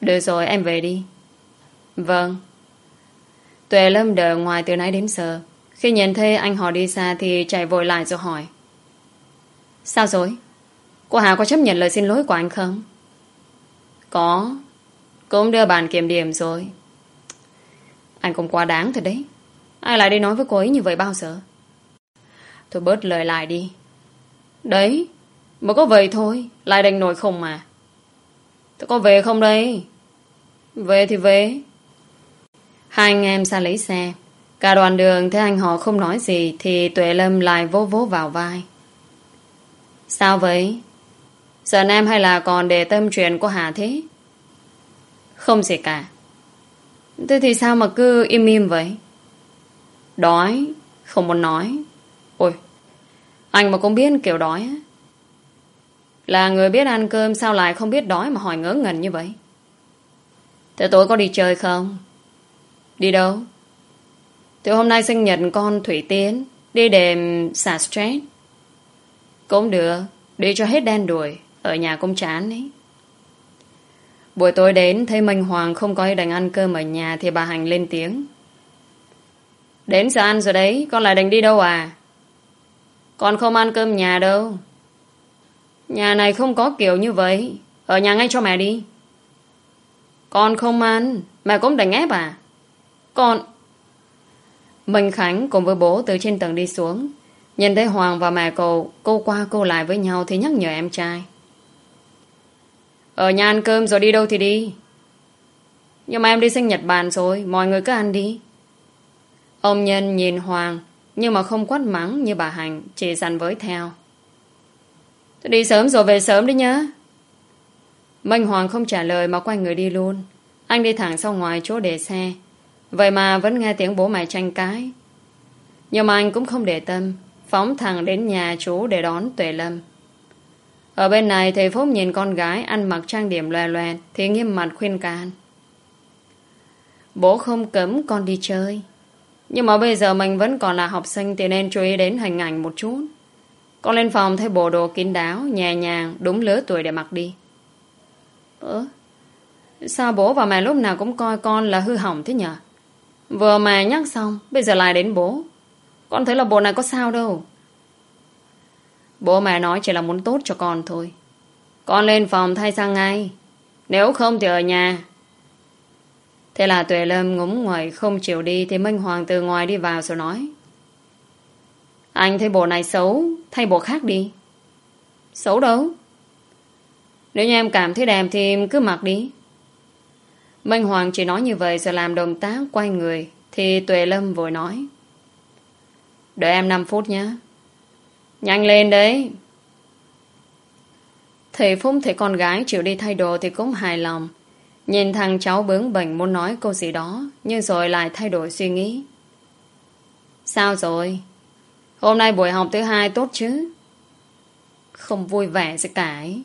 Được rồi, em về đi. Vâng. Tuệ Lâm đợi ngoài từ nãy đến giờ. Khi nhìn thấy anh họ đi xa Thì chạy vội lại rồi hỏi. Sao rồi? Cô Hà có chấp nhận lời xin lỗi của anh không? Có. Cũng đưa bàn kiểm điểm rồi. Anh cũng quá đáng thật đấy. Ai lại đi nói với cô ấy như vậy bao giờ? Thôi bớt lời lại đi. Đấy, Mà có vậy thôi, Lại đành nổi không mà. Tôi có về không đây? Về thì về. Hai anh em ra lấy xe. Cả đoàn đường thấy anh họ không nói gì Thì Tuệ Lâm lại vô vỗ vào vai. Sao vậy? Giận em hay là còn để tâm chuyện của Hà thế? Không gì cả. Thế thì sao mà cứ im im vậy? Đói, Không muốn nói. Ôi, Anh mà cũng biết kiểu đói á. Là người biết ăn cơm Sao lại không biết đói mà hỏi ngớ ngẩn như vậy? Thế tối có đi chơi không? Đi đâu? Thì hôm nay sinh nhật con Thủy Tiến, Đi đềm xả stress. Cũng được, Đi cho hết đen đuổi, Ở nhà cũng chán ấy. Buổi tối đến, thấy Minh Hoàng không có ý đành ăn cơm ở nhà Thì bà Hành lên tiếng. Đến giờ ăn rồi đấy, Con lại đành đi đâu à? Con không ăn cơm nhà đâu. Nhà này không có kiểu như vậy. Ở nhà ngay cho mẹ đi. Con không ăn, Mẹ cũng đành ép à? Con Minh Khánh cùng với bố từ trên tầng đi xuống. Nhìn thấy Hoàng và mẹ cậu, Cô qua cô lại với nhau Thì nhắc nhở em trai. Ở nhà ăn cơm rồi đi đâu thì đi. Nhưng mà em đi sinh Nhật Bản rồi, Mọi người cứ ăn đi. Ông Nhân nhìn Hoàng, Nhưng mà không quát mắng như bà Hành Chỉ dặn với theo. Tôi đi sớm rồi về sớm đi nhá. Minh Hoàng không trả lời Mà quay người đi luôn. Anh đi thẳng sau ngoài chỗ để xe. Vậy mà vẫn nghe tiếng bố mẹ tranh cãi. Nhưng mà anh cũng không để tâm, Phóng thẳng đến nhà chú để đón Tuệ Lâm. Ở bên này Thầy Phúc nhìn con gái Ăn mặc trang điểm loè loẹt Thì nghiêm mặt khuyên can. Bố không cấm con đi chơi. Nhưng mà bây giờ mình vẫn còn là học sinh Thì nên chú ý đến hình ảnh một chút. Con lên phòng thấy bộ đồ kín đáo, Nhẹ nhàng, đúng lứa tuổi để mặc đi. Ơ, Sao bố và mẹ lúc nào cũng coi con là hư hỏng thế nhở? Vừa mà nhắc xong, Bây giờ lại đến bố. Con thấy là bộ này có sao đâu. Bố mẹ nói chỉ là muốn tốt cho con thôi. Con lên phòng thay sang ngay. Nếu không thì ở nhà. Thế là Tuệ Lâm ngúng ngoài không chịu đi Thì Minh Hoàng từ ngoài đi vào rồi nói. Anh thấy bộ này xấu, Thay bộ khác đi. Xấu đâu? Nếu như em cảm thấy đẹp thì em cứ mặc đi. Minh Hoàng chỉ nói như vậy rồi làm động tác quay người thì Tuệ Lâm vội nói. Đợi em 5 phút nhé Nhanh lên đấy. Thầy Phúc thấy con gái chịu đi thay đồ thì cũng hài lòng. Nhìn thằng cháu bướng bỉnh muốn nói câu gì đó, Nhưng rồi lại thay đổi suy nghĩ. Sao rồi? Hôm nay buổi học thứ hai tốt chứ? Không vui vẻ gì cả ấy.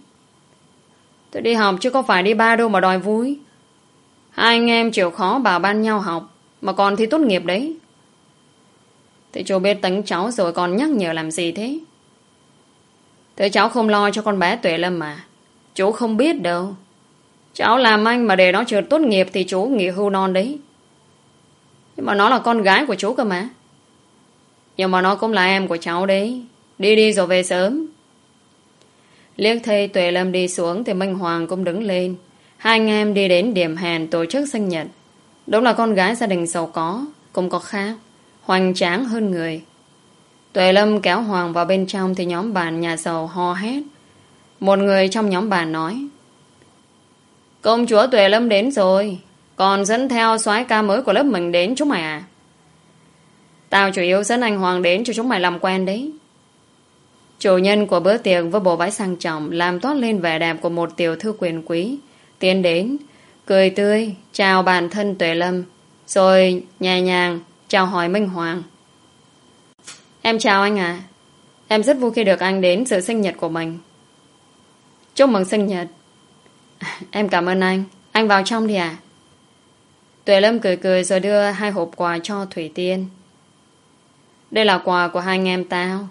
Tôi đi học chứ có phải đi ba đâu mà đòi vui. Hai anh em chịu khó bảo ban nhau học, Mà còn thi tốt nghiệp đấy. Thế chú biết tính cháu rồi còn nhắc nhở làm gì thế? Thế cháu không lo cho con bé Tuệ Lâm mà. Chú không biết đâu. Cháu làm anh mà để nó chưa tốt nghiệp Thì chú nghỉ hưu non đấy. Nhưng mà nó là con gái của chú cơ mà. Nhưng mà nó cũng là em của cháu đấy. Đi đi rồi về sớm. Liếc thấy Tuệ Lâm đi xuống Thì Minh Hoàng cũng đứng lên. Hai anh em đi đến điểm hẹn tổ chức sinh nhật. Đúng là con gái gia đình giàu có, cũng có khác, hoành tráng hơn người. Tuệ Lâm kéo Hoàng vào bên trong thì nhóm bạn nhà giàu ho hét. Một người trong nhóm bạn nói Công chúa Tuệ Lâm đến rồi, còn dẫn theo soái ca mới của lớp mình đến chúng mày à? Tao chủ yếu dẫn anh Hoàng đến cho chúng mày làm quen đấy. Chủ nhân của bữa tiệc với bộ váy sang trọng làm toát lên vẻ đẹp của một tiểu thư quyền quý tiến đến, cười tươi, chào bản thân Tuệ Lâm, rồi nhẹ nhàng chào hỏi Minh Hoàng. Em chào anh à. Em rất vui khi được anh đến sự sinh nhật của mình. Chúc mừng sinh nhật. Em cảm ơn anh. Anh vào trong đi à? Tuệ Lâm cười cười rồi đưa hai hộp quà cho Thủy Tiên. Đây là quà của hai anh em tao.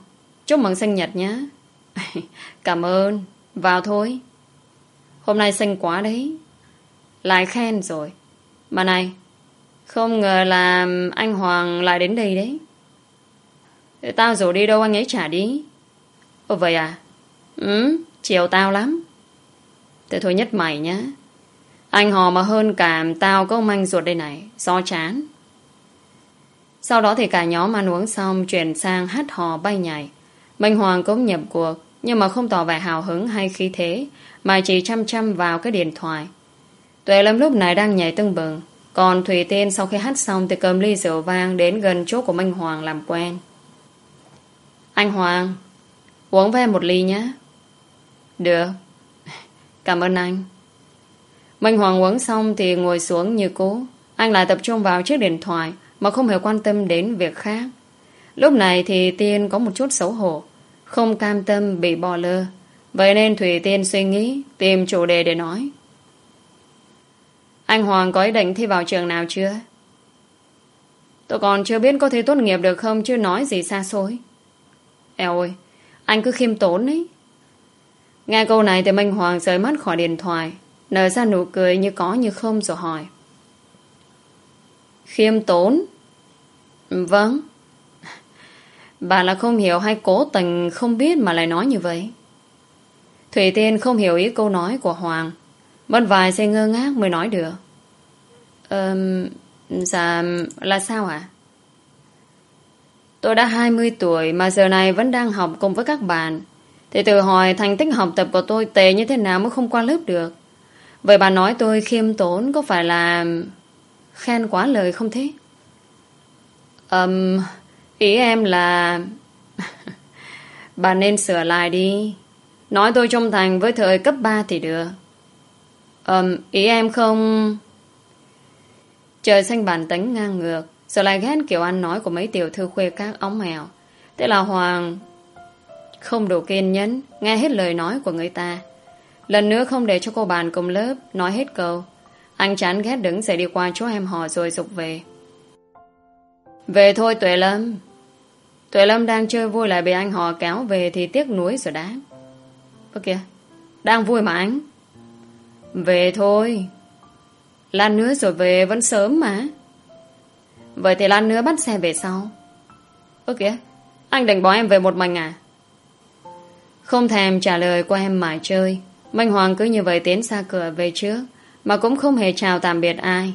Chúc mừng sinh nhật nhé. Cảm ơn. Vào thôi. Hôm nay xinh quá đấy. Lại khen rồi. Mà này, không ngờ là anh Hoàng lại đến đây đấy. Tao rủ đi đâu anh ấy trả đi. Ồ vậy à? Ừ, chiều tao lắm. Thế thôi nhất mày nhá. Anh hò mà hơn cả tao có ông anh ruột đây này. Do chán. Sau đó thì cả nhóm ăn uống xong chuyển sang hát hò bay nhảy. Minh Hoàng cũng nhập cuộc nhưng mà không tỏ vẻ hào hứng hay khí thế mà chỉ chăm chăm vào cái điện thoại. Tuệ Lâm lúc này đang nhảy tưng bừng còn Thủy Tiên sau khi hát xong thì cầm ly rượu vang đến gần chỗ của Minh Hoàng làm quen. Anh Hoàng, uống với em một ly nhé. Được. Cảm ơn anh. Minh Hoàng uống xong thì ngồi xuống như cũ Anh lại tập trung vào chiếc điện thoại mà không hề quan tâm đến việc khác. Lúc này thì Tiên có một chút xấu hổ, không cam tâm bị bỏ lơ. Vậy nên Thủy Tiên suy nghĩ, tìm chủ đề để nói. Anh Hoàng có ý định thi vào trường nào chưa? Tôi còn chưa biết có thể tốt nghiệp được không chứ nói gì xa xôi. Eo ơi, anh cứ khiêm tốn ấy. Nghe câu này thì Minh Hoàng rời mắt khỏi điện thoại, nở ra nụ cười như có như không rồi hỏi. Khiêm tốn? Vâng. Bà là không hiểu hay cố tình không biết mà lại nói như vậy. Thủy Tiên không hiểu ý câu nói của Hoàng. Mất vài giây ngơ ngác mới nói được um, dạ... là sao ạ? Tôi đã 20 tuổi mà giờ này vẫn đang học cùng với các bạn. Thì tự hỏi thành tích học tập của tôi tệ như thế nào mới không qua lớp được. Vậy bà nói tôi khiêm tốn có phải là khen quá lời không thế? Um, ý em là... bà nên sửa lại đi. Nói tôi trung thành với thời cấp 3 thì được. Um, ý em không... Trời xanh bản tính ngang ngược. Rồi lại ghét kiểu ăn nói của mấy tiểu thư khuê các ống mèo. Thế là Hoàng Không đủ kiên nhẫn, Nghe hết lời nói của người ta. Lần nữa không để cho cô bạn cùng lớp Nói hết câu. Anh chán ghét đứng dậy đi qua chỗ em họ rồi dục về. Về thôi, Tuệ Lâm. Tuệ Lâm đang chơi vui lại bị anh họ kéo về Thì tiếc nuối rồi đá Ơ kìa, Đang vui mà anh. Về thôi. Lan nữa rồi về vẫn sớm mà. Vậy thì Lan nữa bắt xe về sau. Ơ kìa, Anh định bỏ em về một mình à? Không thèm trả lời qua em mãi chơi. Minh Hoàng cứ như vậy tiến xa cửa về trước, Mà cũng không hề chào tạm biệt ai.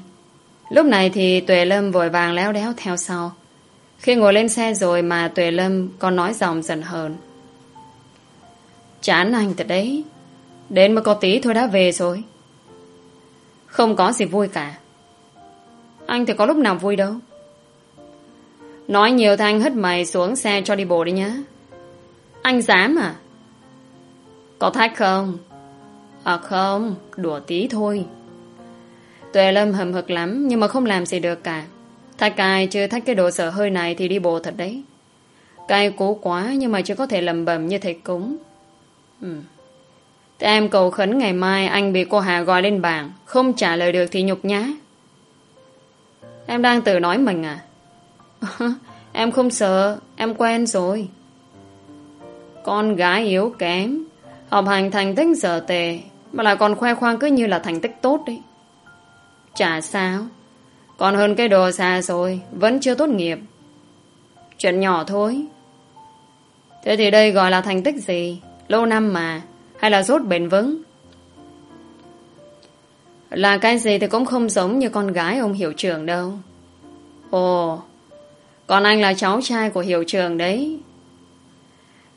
Lúc này thì Tuệ Lâm vội vàng léo đéo theo sau. Khi ngồi lên xe rồi mà Tuệ Lâm còn nói giọng dần hờn. Chán anh thật đấy. Đến mà có tí thôi đã về rồi. Không có gì vui cả. Anh thì có lúc nào vui đâu. Nói nhiều thanh hất mày xuống xe cho đi bộ đi nhá. Anh dám à? Có thách không? À không, Đùa tí thôi. Tuệ Lâm hầm hực lắm, Nhưng mà không làm gì được cả. Thách ai chưa thách cái đồ sở hơi này Thì đi bộ thật đấy. Cay cố quá, nhưng mà chưa có thể lầm bầm như thầy cúng. Ừ. Em cầu khấn ngày mai Anh bị cô Hà gọi lên bảng, Không trả lời được thì nhục nhá Em đang tự nói mình à? Em không sợ, Em quen rồi. Con gái yếu kém, Học hành thành tích dở tệ, Mà lại còn khoe khoang cứ như là thành tích tốt đấy. Chả sao, Còn hơn cái đồ xa rồi, Vẫn chưa tốt nghiệp. Chuyện nhỏ thôi. Thế thì đây gọi là thành tích gì? Lâu năm mà. Hay là rốt bền vững Là cái gì thì cũng không giống như con gái ông hiệu trưởng đâu Ồ còn anh là cháu trai của hiệu trưởng đấy.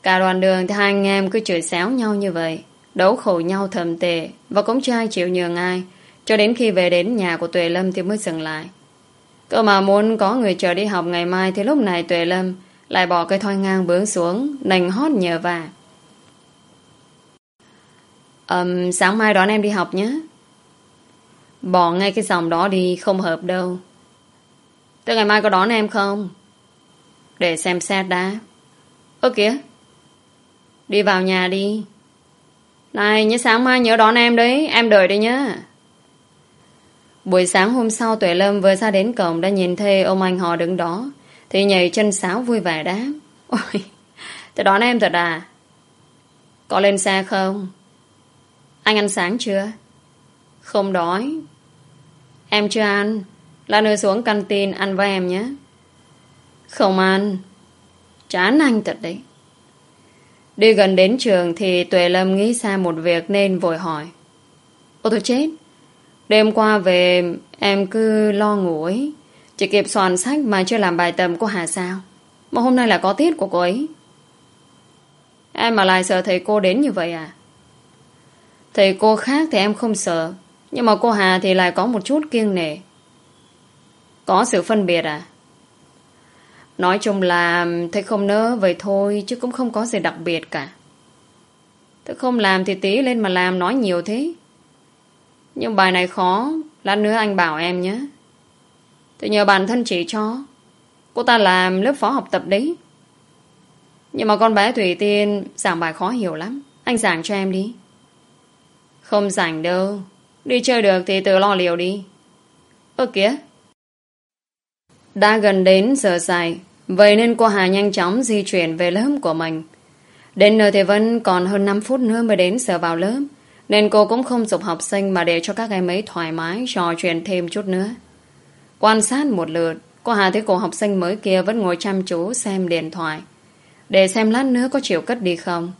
Cả đoàn đường thì hai anh em cứ chửi xéo nhau như vậy. Đấu khổ nhau thầm tệ. Và cũng chưa chịu nhường ai. Cho đến khi về đến nhà của Tuệ Lâm thì mới dừng lại. Cơ mà muốn có người chờ đi học ngày mai thì lúc này Tuệ Lâm lại bỏ cây thoi ngang bướng xuống, nành hót nhờ vả. Um, sáng mai đón em đi học nhé. Bỏ ngay cái dòng đó đi, không hợp đâu. Tới ngày mai có đón em không? Để xem xét đã. Ơ kìa Đi vào nhà đi. Này nhớ sáng mai nhớ đón em đấy Em đợi đi nhá. Buổi sáng hôm sau Tuệ Lâm vừa ra đến cổng Đã nhìn thấy ông anh họ đứng đó. Thì nhảy chân sáo vui vẻ đáp Ôi Tôi đón em thật à? Có lên xe không? Anh ăn sáng chưa Không đói Em chưa ăn. Lát nữa xuống căn tin ăn với em nhé. Không ăn. Chán anh thật đấy. Đi gần đến trường thì Tuệ Lâm nghĩ ra một việc nên vội hỏi. Ô tôi chết. Đêm qua về, em cứ lo ngủ ấy. Chỉ kịp soạn sách mà chưa làm bài tập của Hà sao. Mà hôm nay là có tiết của cô ấy. Em mà lại sợ thầy cô đến như vậy à? Thầy cô khác thì em không sợ. Nhưng mà cô Hà thì lại có một chút kiêng nể. Có sự phân biệt à? Nói chung là thầy không nỡ vậy thôi chứ cũng không có gì đặc biệt cả. Thầy không làm thì tí lên mà làm nói nhiều thế. Nhưng bài này khó, lát nữa anh bảo em nhé. Thầy nhờ bản thân chỉ cho. Cô ta làm lớp phó học tập đấy. Nhưng mà con bé Thủy Tiên giảng bài khó hiểu lắm. Anh giảng cho em đi. Không rảnh đâu. Đi chơi được thì tự lo liều đi. Ơ kìa. Đã gần đến giờ dài. Vậy nên cô Hà nhanh chóng di chuyển về lớp của mình. Đến nơi thì vẫn còn hơn năm phút nữa mới đến giờ vào lớp. Nên cô cũng không dục học sinh mà để cho các em ấy thoải mái trò chuyện thêm chút nữa. Quan sát một lượt, cô Hà thấy cô học sinh mới kia vẫn ngồi chăm chú xem điện thoại. Để xem lát nữa có chịu cất đi không.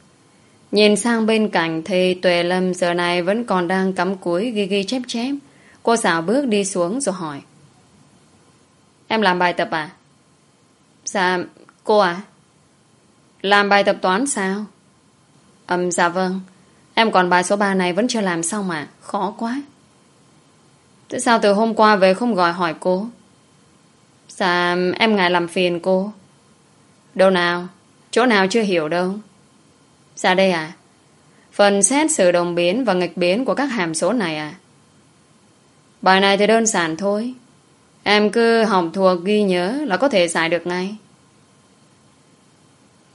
Nhìn sang bên cạnh thì Tuệ Lâm giờ này vẫn còn đang cắm cúi ghi ghi chép chép. Cô xảo bước đi xuống rồi hỏi. Em làm bài tập à? Dạ, cô à? Làm bài tập toán sao? Ừm, dạ vâng. Em còn bài số 3 này vẫn chưa làm xong mà. Khó quá. Tại sao từ hôm qua về không gọi hỏi cô? Dạ, em ngại làm phiền cô. Đâu nào? Chỗ nào chưa hiểu đâu? Dạ đây à? Phần xét sự đồng biến và nghịch biến của các hàm số này à? Bài này thì đơn giản thôi. Em cứ học thuộc ghi nhớ là có thể giải được ngay.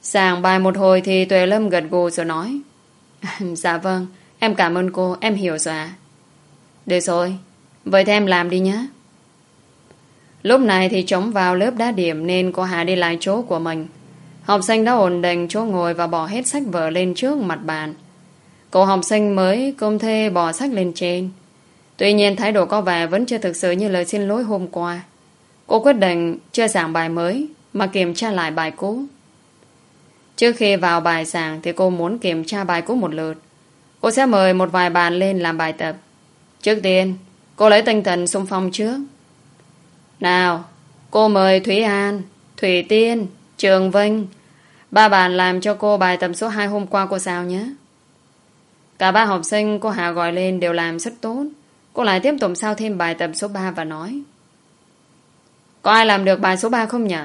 Giảng bài một hồi thì Tuệ Lâm gật gù rồi nói. dạ vâng, em cảm ơn cô, em hiểu rồi à. Được rồi, vậy thì em làm đi nhé. Lúc này thì trống vào lớp đá điểm nên cô Hà đi lại chỗ của mình. Học sinh đã ổn định chỗ ngồi và bỏ hết sách vở lên trước mặt bàn. Cậu học sinh mới công thê bỏ sách lên trên. Tuy nhiên thái độ có vẻ vẫn chưa thực sự như lời xin lỗi hôm qua. Cô quyết định chưa giảng bài mới mà kiểm tra lại bài cũ. Trước khi vào bài giảng thì cô muốn kiểm tra bài cũ một lượt. Cô sẽ mời một vài bạn lên làm bài tập. Trước tiên, cô lấy tinh thần xung phong trước. Nào, cô mời Thúy An, Thủy Tiên, Trường Vinh. Ba bạn làm cho cô bài tập số 2 hôm qua cô sao nhé. Cả ba học sinh cô Hà gọi lên đều làm rất tốt. Cô lại tiếp tục sao thêm bài tập số 3 và nói. Có ai làm được bài số 3 không nhỉ?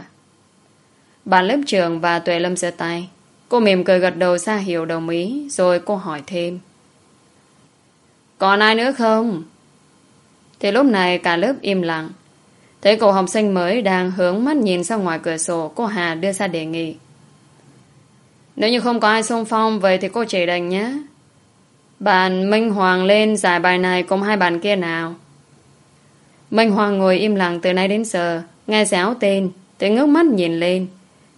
Bạn lớp trường và Tuệ Lâm giơ tay. Cô mỉm cười gật đầu xa hiểu đồng ý, rồi cô hỏi thêm. Còn ai nữa không? Thì lúc này cả lớp im lặng. Thấy cậu học sinh mới đang hướng mắt nhìn ra ngoài cửa sổ, cô Hà đưa ra đề nghị. Nếu như không có ai xung phong, vậy thì cô chỉ đành nhé. Bạn Minh Hoàng lên giải bài này cùng hai bạn kia nào. Minh Hoàng ngồi im lặng từ nay đến giờ, nghe giáo tên, thì ngước mắt nhìn lên.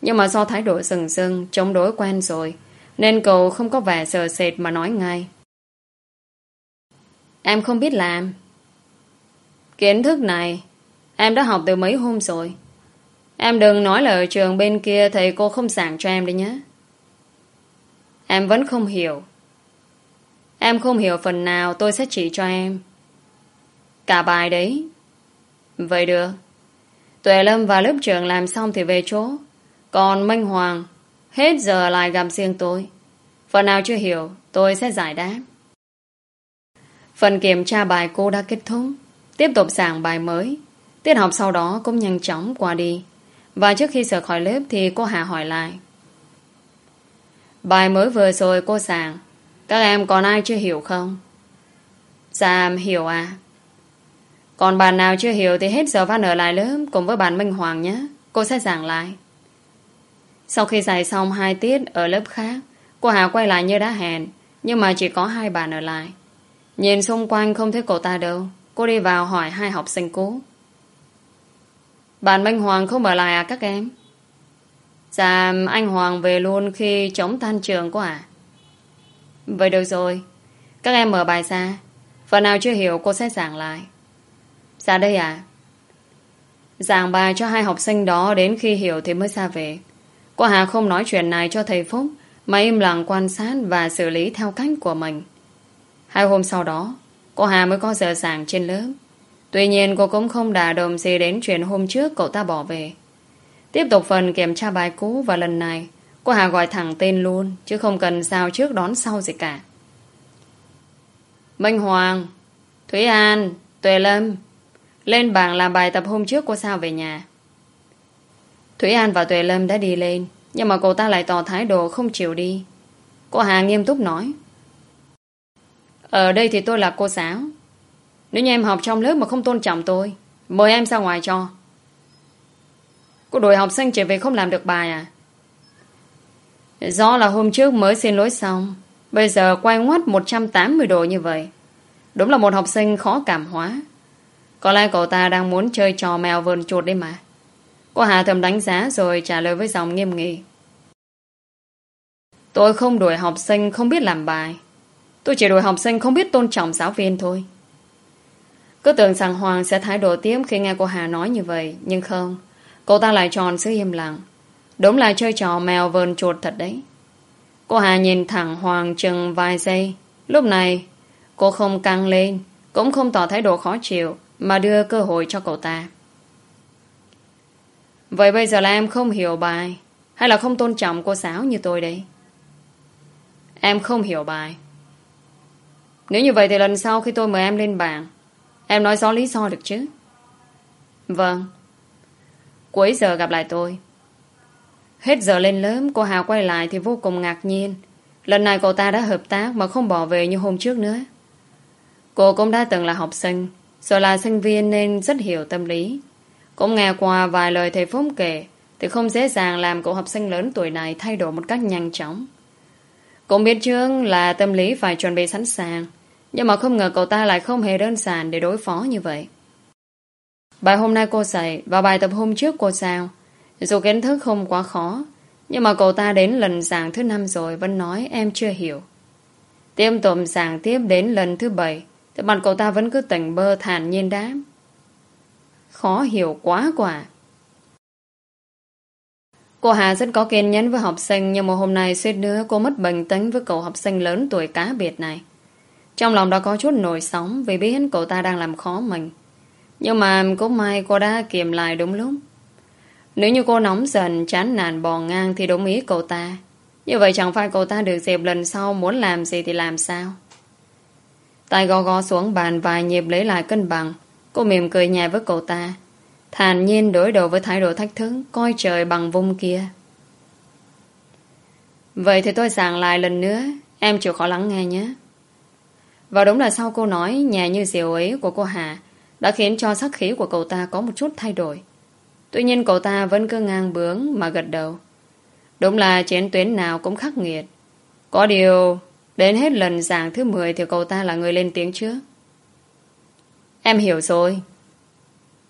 Nhưng mà do thái độ sừng sưng, chống đối quen rồi, nên cậu không có vẻ sờ sệt mà nói ngay. Em không biết làm. Kiến thức này, em đã học từ mấy hôm rồi. Em đừng nói là ở trường bên kia thầy cô không sảng cho em đấy nhé. Em vẫn không hiểu. Em không hiểu phần nào tôi sẽ chỉ cho em. Cả bài đấy. Vậy được. Tuệ Lâm và lớp trưởng làm xong thì về chỗ. Còn Minh Hoàng, hết giờ lại gặp riêng tôi. Phần nào chưa hiểu, tôi sẽ giải đáp. Phần kiểm tra bài cô đã kết thúc. Tiếp tục giảng bài mới. Tiết học sau đó cũng nhanh chóng qua đi. Và trước khi rời khỏi lớp thì cô Hà hỏi lại. Bài mới vừa rồi cô giảng. Các em còn ai chưa hiểu không? Dạ, hiểu à. Còn bạn nào chưa hiểu thì hết giờ văn ở lại lớp cùng với bạn Minh Hoàng nhé. Cô sẽ giảng lại. Sau khi dạy xong hai tiết ở lớp khác, cô Hà quay lại như đã hẹn, nhưng mà chỉ có hai bạn ở lại. Nhìn xung quanh không thấy cô ta đâu, cô đi vào hỏi hai học sinh cũ. Bạn Minh Hoàng không ở lại à các em? Dạ, anh Hoàng về luôn khi chống tan trường của à? Vậy được rồi, các em mở bài ra. Phần nào chưa hiểu cô sẽ giảng lại. Ra đây à? Giảng bài cho hai học sinh đó đến khi hiểu thì mới ra về. Cô Hà không nói chuyện này cho thầy Phúc mà im lặng quan sát và xử lý theo cách của mình. Hai hôm sau đó, cô Hà mới có giờ giảng trên lớp. Tuy nhiên cô cũng không đả động gì đến chuyện hôm trước cậu ta bỏ về. Tiếp tục phần kiểm tra bài cũ và lần này cô Hà gọi thẳng tên luôn chứ không cần sao trước đón sau gì cả. Minh Hoàng, Thúy An, Tuệ Lâm lên bảng làm bài tập hôm trước cô sao về nhà. Thúy An và Tuệ Lâm đã đi lên nhưng mà cô ta lại tỏ thái độ không chịu đi. Cô Hà nghiêm túc nói Ở đây thì tôi là cô giáo nếu như em học trong lớp mà không tôn trọng tôi, Mời em ra ngoài cho. Cô đuổi học sinh trở về không làm được bài à? Do là hôm trước mới xin lỗi xong, Bây giờ quay ngoắt 180 độ như vậy. Đúng là một học sinh khó cảm hóa. Có lẽ cậu ta đang muốn chơi trò mèo vườn chuột đấy mà. Cô Hà thầm đánh giá rồi trả lời với giọng nghiêm nghị. Tôi không đuổi học sinh không biết làm bài. Tôi chỉ đuổi học sinh không biết tôn trọng giáo viên thôi. Cứ tưởng rằng Hoàng sẽ thái độ tiếp khi nghe cô Hà nói như vậy, Nhưng không. Cô ta lại tròn sự im lặng. Đúng là chơi trò mèo vờn chuột thật đấy. Cô Hà nhìn thẳng Hoàng chừng vài giây. Lúc này, Cô không căng lên, Cũng không tỏ thái độ khó chịu, Mà đưa cơ hội cho cậu ta. Vậy bây giờ là em không hiểu bài, Hay là không tôn trọng cô giáo như tôi đấy Em không hiểu bài. Nếu như vậy thì lần sau khi tôi mời em lên bảng Em nói rõ lý do được chứ? Vâng. Cuối giờ gặp lại tôi. Hết giờ lên lớp, Cô Hà quay lại thì vô cùng ngạc nhiên. Lần này cô ta đã hợp tác Mà không bỏ về như hôm trước nữa. Cô cũng đã từng là học sinh Rồi là sinh viên nên rất hiểu tâm lý. Cũng nghe qua vài lời thầy Phúc kể, Thì không dễ dàng làm cậu học sinh lớn tuổi này Thay đổi một cách nhanh chóng. Cũng biết trước là tâm lý phải chuẩn bị sẵn sàng nhưng mà không ngờ cậu ta lại không hề đơn giản Để đối phó như vậy. Bài hôm nay cô dạy Và bài tập hôm trước cô sao? Dù kiến thức không quá khó, Nhưng mà cậu ta đến lần giảng thứ năm rồi Vẫn nói em chưa hiểu. Tiếp tục giảng tiếp đến lần thứ bảy, Thì mặt cậu ta vẫn cứ tỉnh bơ thản nhiên đáp. Khó hiểu quá quả Cô Hà rất có kiên nhẫn với học sinh, Nhưng mà hôm nay suýt nữa cô mất bình tĩnh Với cậu học sinh lớn tuổi cá biệt này. Trong lòng đã có chút nổi sóng Vì biết cậu ta đang làm khó mình. Nhưng mà cũng may cô đã kiềm lại đúng lúc. Nếu như cô nóng dần Chán nản bò ngang Thì đúng ý cậu ta. Như vậy chẳng phải cậu ta được dịp lần sau Muốn làm gì thì làm sao? Tay gò gò xuống bàn Vài nhịp lấy lại cân bằng. Cô mỉm cười nhẹ với cậu ta. Thản nhiên đối đầu với thái độ thách thức, Coi trời bằng vung kia. Vậy thì tôi giảng lại lần nữa. Em chịu khó lắng nghe nhé. Và đúng là sau câu nói Nhẹ như diều ấy của cô Hà, Đã khiến cho sắc khí của cậu ta có một chút thay đổi. Tuy nhiên cậu ta vẫn cứ ngang bướng Mà gật đầu. Đúng là chiến tuyến nào cũng khắc nghiệt. Có điều, Đến hết lần giảng thứ 10 Thì cậu ta là người lên tiếng trước Em hiểu rồi.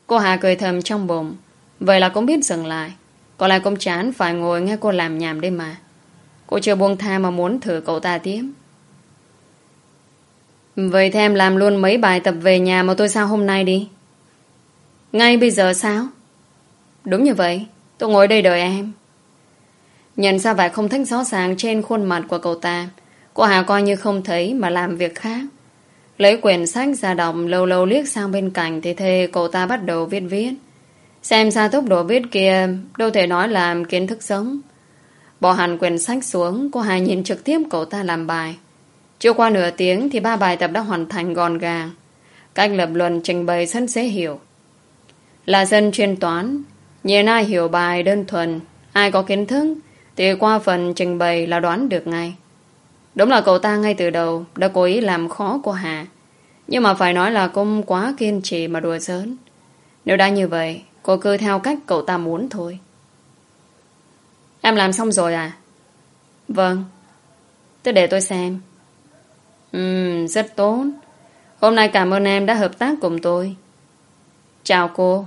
Cô Hà cười thầm trong bụng. Vậy là cũng biết dừng lại. Có lẽ cũng chán phải ngồi nghe cô làm nhảm đây mà. Cô chưa buông tha mà muốn thử cậu ta tiếp. Vậy thì em làm luôn mấy bài tập về nhà mà tôi sao hôm nay đi Ngay bây giờ sao Đúng như vậy Tôi ngồi đây đợi em Nhận ra vẻ không thích rõ ràng trên khuôn mặt của cậu ta Cô Hà coi như không thấy mà làm việc khác Lấy quyển sách ra đọc lâu lâu liếc sang bên cạnh thì thề cậu ta bắt đầu viết viết. Xem ra tốc độ viết kia đâu thể nói là kiến thức sống. Bỏ hẳn quyển sách xuống, cô Hà nhìn trực tiếp cậu ta làm bài. Chưa qua nửa tiếng thì ba bài tập đã hoàn thành gọn gàng. Cách lập luận trình bày rất dễ hiểu. Là dân chuyên toán, nhìn ai hiểu bài đơn thuần, ai có kiến thức thì qua phần trình bày là đoán được ngay. Đúng là cậu ta ngay từ đầu đã cố ý làm khó cô Hà. Nhưng mà phải nói là cô quá kiên trì mà đùa giỡn. Nếu đã như vậy, cô cứ theo cách cậu ta muốn thôi. Em làm xong rồi à? Vâng. Tôi để tôi xem. Ừm, rất tốt. Hôm nay cảm ơn em đã hợp tác cùng tôi. Chào cô.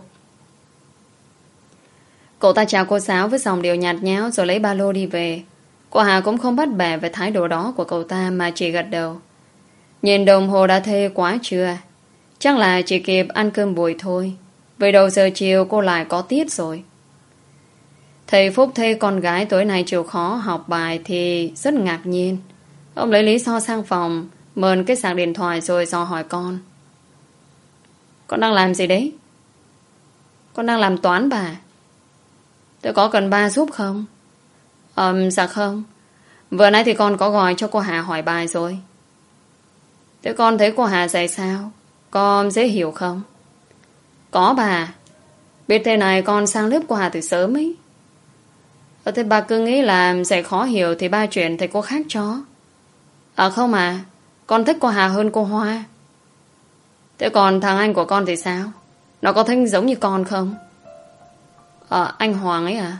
Cậu ta chào cô giáo với dòng điệu nhạt nháo rồi lấy ba lô đi về. Cô Hà cũng không bắt bẻ về thái độ đó của cậu ta mà chỉ gật đầu. Nhìn đồng hồ đã thê quá chưa? Chắc là chỉ kịp ăn cơm buổi thôi. Về đầu giờ chiều cô lại có tiết rồi. Thầy Phúc thê con gái tối nay chịu khó học bài thì rất ngạc nhiên. Ông lấy lý do sang phòng, mờn cái sạc điện thoại rồi dò hỏi con. Con đang làm gì đấy? Con đang làm toán bà. Tôi có cần ba giúp không? Ờm, dạ không. Vừa nãy thì con có gọi cho cô Hà hỏi bài rồi. Thế con thấy cô Hà dạy sao? Con dễ hiểu không? Có bà. Biết thế này con sang lớp cô Hà từ sớm ấy. Ờ, thế bà cứ nghĩ là dạy khó hiểu thì ba chuyện thầy cô khác cho. À không à, con thích cô Hà hơn cô Hoa. Thế còn thằng anh của con thì sao? Nó có thích giống như con không? Ờ, anh Hoàng ấy à?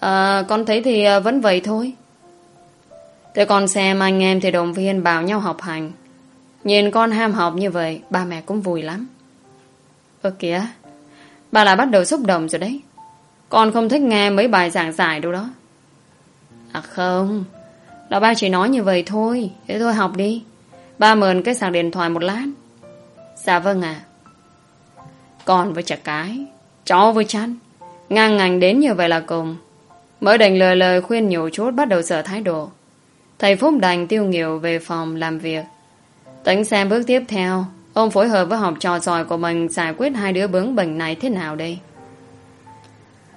Ờ, con thấy thì ờ, vẫn vậy thôi. Thế con xem anh em thì động viên bảo nhau học hành. Nhìn con ham học như vậy, ba mẹ cũng vui lắm. Ơ kìa, bà lại bắt đầu xúc động rồi đấy. Con không thích nghe mấy bài giảng giải đâu đó. À không, là ba chỉ nói như vậy thôi. Thế thôi học đi. Ba mượn cái sạc điện thoại một lát. Dạ vâng ạ. Con với chả cái, chó với chăn. Ngang ngành đến như vậy là cùng. Mới đành lời lời khuyên nhiều chút bắt đầu sợ thái độ. Thầy Phúc đành tiêu nghỉu về phòng làm việc. Tính xem bước tiếp theo, ông phối hợp với học trò giỏi của mình giải quyết hai đứa bướng bỉnh này thế nào đây?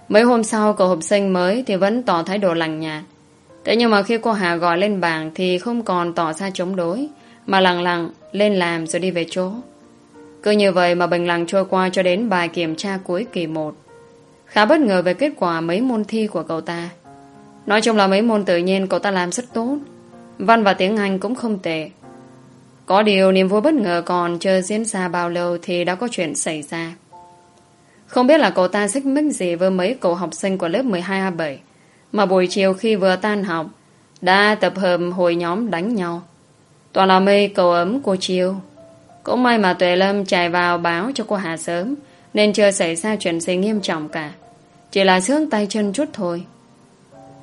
Mấy hôm sau cậu học sinh mới thì vẫn tỏ thái độ lành nhạt. Thế nhưng mà khi cô Hà gọi lên bảng thì không còn tỏ ra chống đối, mà lặng lặng, lên làm rồi đi về chỗ. Cứ như vậy mà bình lặng trôi qua cho đến bài kiểm tra cuối kỳ 1. Khá bất ngờ về kết quả mấy môn thi của cậu ta. Nói chung là mấy môn tự nhiên cậu ta làm rất tốt. Văn và tiếng Anh cũng không tệ. Có điều niềm vui bất ngờ còn chưa diễn ra bao lâu thì đã có chuyện xảy ra. Không biết là cậu ta xích mích gì với mấy cậu học sinh của lớp 12A7 mà buổi chiều khi vừa tan học, đã tập hợp hồi nhóm đánh nhau. Toàn là mây cầu ấm cô Chiêu. Cũng may mà Tuệ Lâm chạy vào báo cho cô Hà sớm, nên chưa xảy ra chuyện gì nghiêm trọng cả. Chỉ là sướng tay chân chút thôi.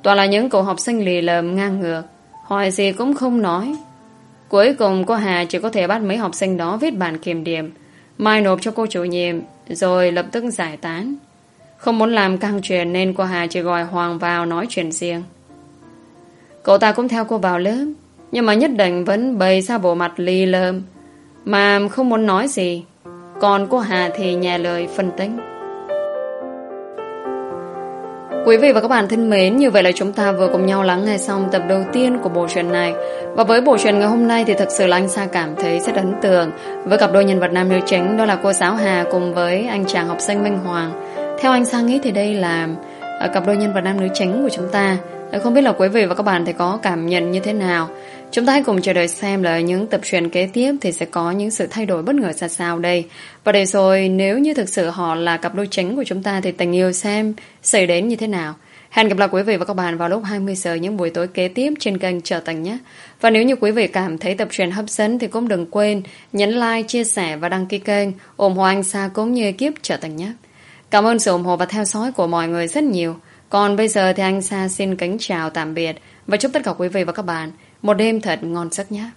Toàn là những cậu học sinh lì lợm ngang ngược, hỏi gì cũng không nói. Cuối cùng cô Hà chỉ có thể bắt mấy học sinh đó viết bản kiểm điểm, mai nộp cho cô chủ nhiệm, rồi lập tức giải tán. Không muốn làm căng chuyện nên cô Hà chỉ gọi Hoàng vào nói chuyện riêng. Cậu ta cũng theo cô vào lớp nhưng mà nhất định vẫn bày ra bộ mặt ly lơm mà không muốn nói gì. Còn cô Hà thì nhà lời phân tích. Quý vị và các bạn thân mến, như vậy là chúng ta vừa cùng nhau lắng nghe xong tập đầu tiên của bộ truyện này. Và với bộ truyện ngày hôm nay thì thật sự là anh Sa cảm thấy rất ấn tượng với cặp đôi nhân vật nam nữ chính đó là cô giáo Hà cùng với anh chàng học sinh Minh Hoàng. Theo anh Sa nghĩ thì đây là à, cặp đôi nhân vật nam nữ chính của chúng ta. Không biết là quý vị và các bạn thì có cảm nhận như thế nào Chúng ta hãy cùng chờ đợi xem là những tập truyện kế tiếp thì sẽ có những sự thay đổi bất ngờ ra sao đây. Và để rồi nếu như thực sự họ là cặp đôi chính của chúng ta thì tình yêu xem xảy đến như thế nào. Hẹn gặp lại quý vị và các bạn vào lúc 20 giờ những buổi tối kế tiếp trên kênh Trở Tình nhé. Và nếu như quý vị cảm thấy tập truyện hấp dẫn thì cũng đừng quên nhấn like, chia sẻ và đăng ký kênh ủng hộ anh Sa cũng như ekip Trở Tình nhé. Cảm ơn sự ủng hộ và theo dõi của mọi người rất nhiều. Còn bây giờ thì anh Sa xin kính chào tạm biệt và chúc tất cả quý vị và các bạn một đêm thật ngon giấc nhé.